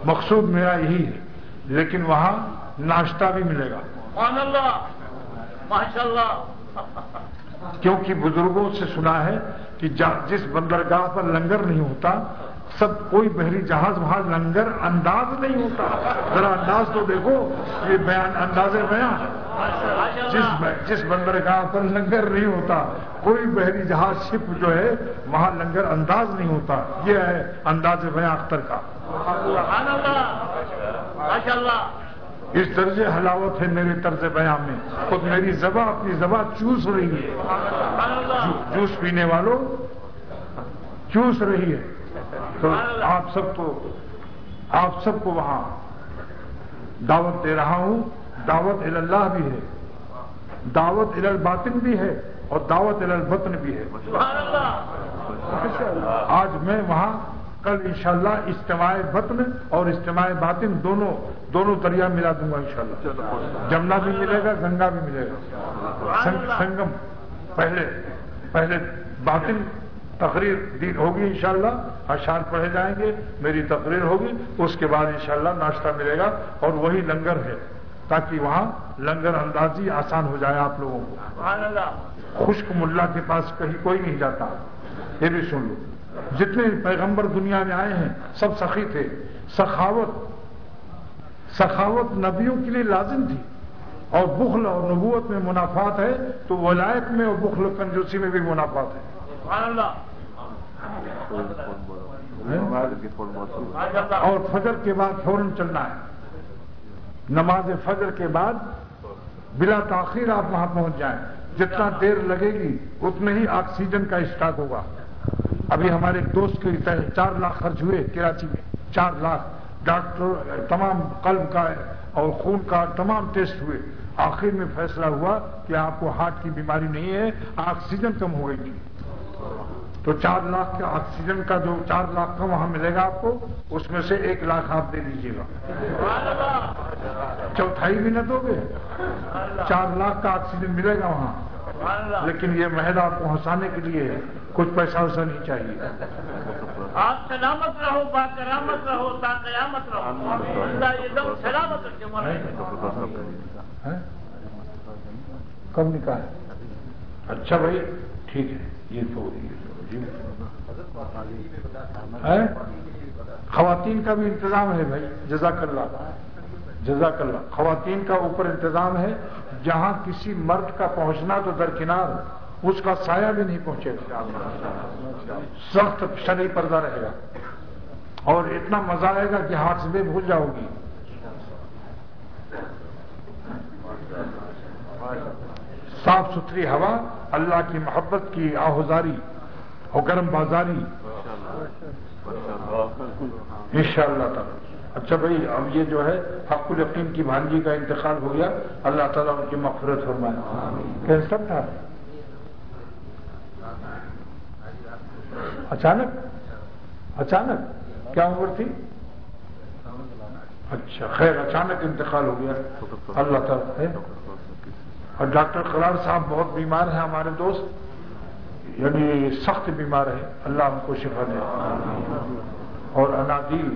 مقصود میرا یہی ہے لیکن وہاں ناشتہ بھی ملے گا۔ کیونکہ بزرگوں سے سنا ہے کہ جس بندرگاہ پر لنگر نہیں ہوتا سب کوئی بحری جہاز وہاں لنگر انداز نہیں ہوتا۔ ذرا انداز تو دیکھو یہ بیان انداز بیان۔ جس جس بندرگاہ پر لنگر نہیں ہوتا کوئی بحری جہاز شپ جو ہے وہاں لنگر انداز نہیں ہوتا۔ یہ ہے انداز بیان اختر کا۔ اس درجے حلاوت ہے میرے طرز بیان میں۔ خود میری زباں اپنی زباں چوس رہی ہے۔ جو- جوس پینے والوں چوس رہی ہے۔ تو آپ سب کو، آپ سب کو وہاں دعوت دے رہا ہوں۔ دعوت اللہ بھی ہے، دعوت الباطن بھی ہے اور دعوت البطن بھی ہے۔ آج میں وہاں، کل انشاءاللہ اجتماع بطن اور اجتماع باطن دونوں دونوں دریا ملا دوں گا انشاءاللہ۔ جمنا بھی ملے گا، گنگا بھی ملے گا۔ سنگم، پہلے پہلے باطن تقریر دی ہوگی انشاءاللہ اشعار پڑھے جائیں گے میری تقریر ہوگی اس کے بعد انشاءاللہ ناشتہ ملے گا اور وہی لنگر ہے تاکہ وہاں لنگر اندازی آسان ہو جائے آپ لوگوں کو۔ خشک ملا کے پاس کہیں کوئی نہیں جاتا۔ یہ بھی سن لو۔ جتنے پیغمبر دنیا میں آئے ہیں سب سخی تھے۔ سخاوت سخاوت نبیوں کے لیے لازم تھی۔ اور بخل اور نبوت میں منافعات ہے تو ولایت میں اور بخل و کنجوسی میں بھی منافعات ہے۔ سبحان اللہ. اور فجر کے بعد فوراً چلنا ہے۔ نماز فجر کے بعد بلا تاخیر آپ وہاں پہنچ جائیں۔ جتنا دیر لگے گی اتنے ہی آکسیجن کا اسٹاک ہوگا۔ ابھی ہمارے ایک دوست کے تحت چار لاکھ خرچ ہوئے کراچی میں۔ چار لاکھ۔ ڈاکٹر، تمام قلب کا اور خون کا تمام ٹیسٹ ہوئے۔ آخر میں فیصلہ ہوا کہ آپ کو ہارٹ کی بیماری نہیں ہے، آکسیجن کم ہو گئی۔ تو چار لاکھ کا آکسیجن کا جو چار لاکھ کا وہاں ملے گا آپ کو اس میں سے ایک لاکھ آپ دے دیجیے گا۔ چوتھائی بھی نہ دو گے۔ چار لاکھ کا آکسیجن ملے گا وہاں۔ لیکن یہ محل آپ کو ہنسانے کے لیے کچھ پیسہ ویسا نہیں چاہیے۔ آپ سلامت رہو با کرامت رہو تا قیامت رہو۔ اللہ یہ دم سلامت رکھے مولانا ہیں؟ کب نکاح ہے۔ اچھا بھائی ٹھیک ہے۔ یہ تو ہے؟ خواتین کا بھی انتظام ہے بھائی جزاک اللہ جزاک اللہ خواتین کا اوپر انتظام ہے جہاں کسی مرد کا پہنچنا تو درکنار اس کا سایہ بھی نہیں پہنچے گا۔ سخت شرعی پردہ رہے گا۔ اور اتنا مزہ آئے گا کہ ہاتھ سے بھول جاؤ گی۔ صاف ستھری ہوا، اللہ کی محبت کی آہوزاری اور گرم بازاری۔ ان شاء اللہ تعالی۔ اچھا بھائی، اب یہ جو ہے، حق الیقین کی بھانجی کا انتقال ہو گیا۔ اللہ تعالیٰ ان کی مغفرت فرمائے۔ کینسر تھا۔ اچانک؟ اچانک؟ کیا عمر تھی؟ اچھا خیر، اچانک انتقال ہو گیا۔ اللہ تعالیٰ۔ اور ڈاکٹر قرار صاحب بہت بیمار ہیں، ہمارے دوست۔ یعنی سخت بیمار ہے اللہ ان کو شفا دے۔ اور انادیل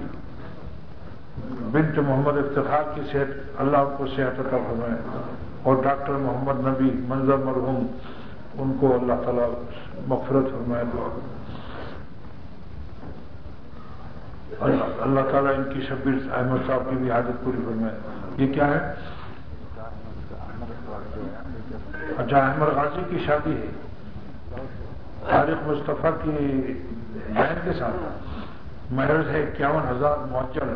بنت محمد افتخار کی صحت، اللہ ان کو صحت عطا فرمائے۔ اور ڈاکٹر محمد نبی منظر مرحوم، ان کو اللہ تعالیٰ مغفرت فرمائے۔ اللہ اللہ تعالیٰ ان کی شبیر احمد صاحب کی بھی حاجت پوری فرمائے۔ یہ کیا ہے؟ اچھا احمد غازی کی شادی ہے طارق مصطفیٰ کی بہن کے ساتھ محرض ہے اکیاون ہزار معجل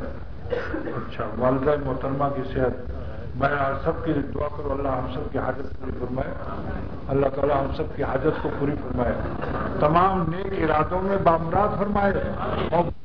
اچھا والدہ محترمہ کی صحت۔ بہرحال سب کی دعا کرو اللہ ہم سب کی حاجت پوری فرمائے۔ اللہ تعالیٰ ہم سب کی حاجت کو پوری فرمائے۔ تمام نیک ارادوں میں بامراد فرمائے۔ اور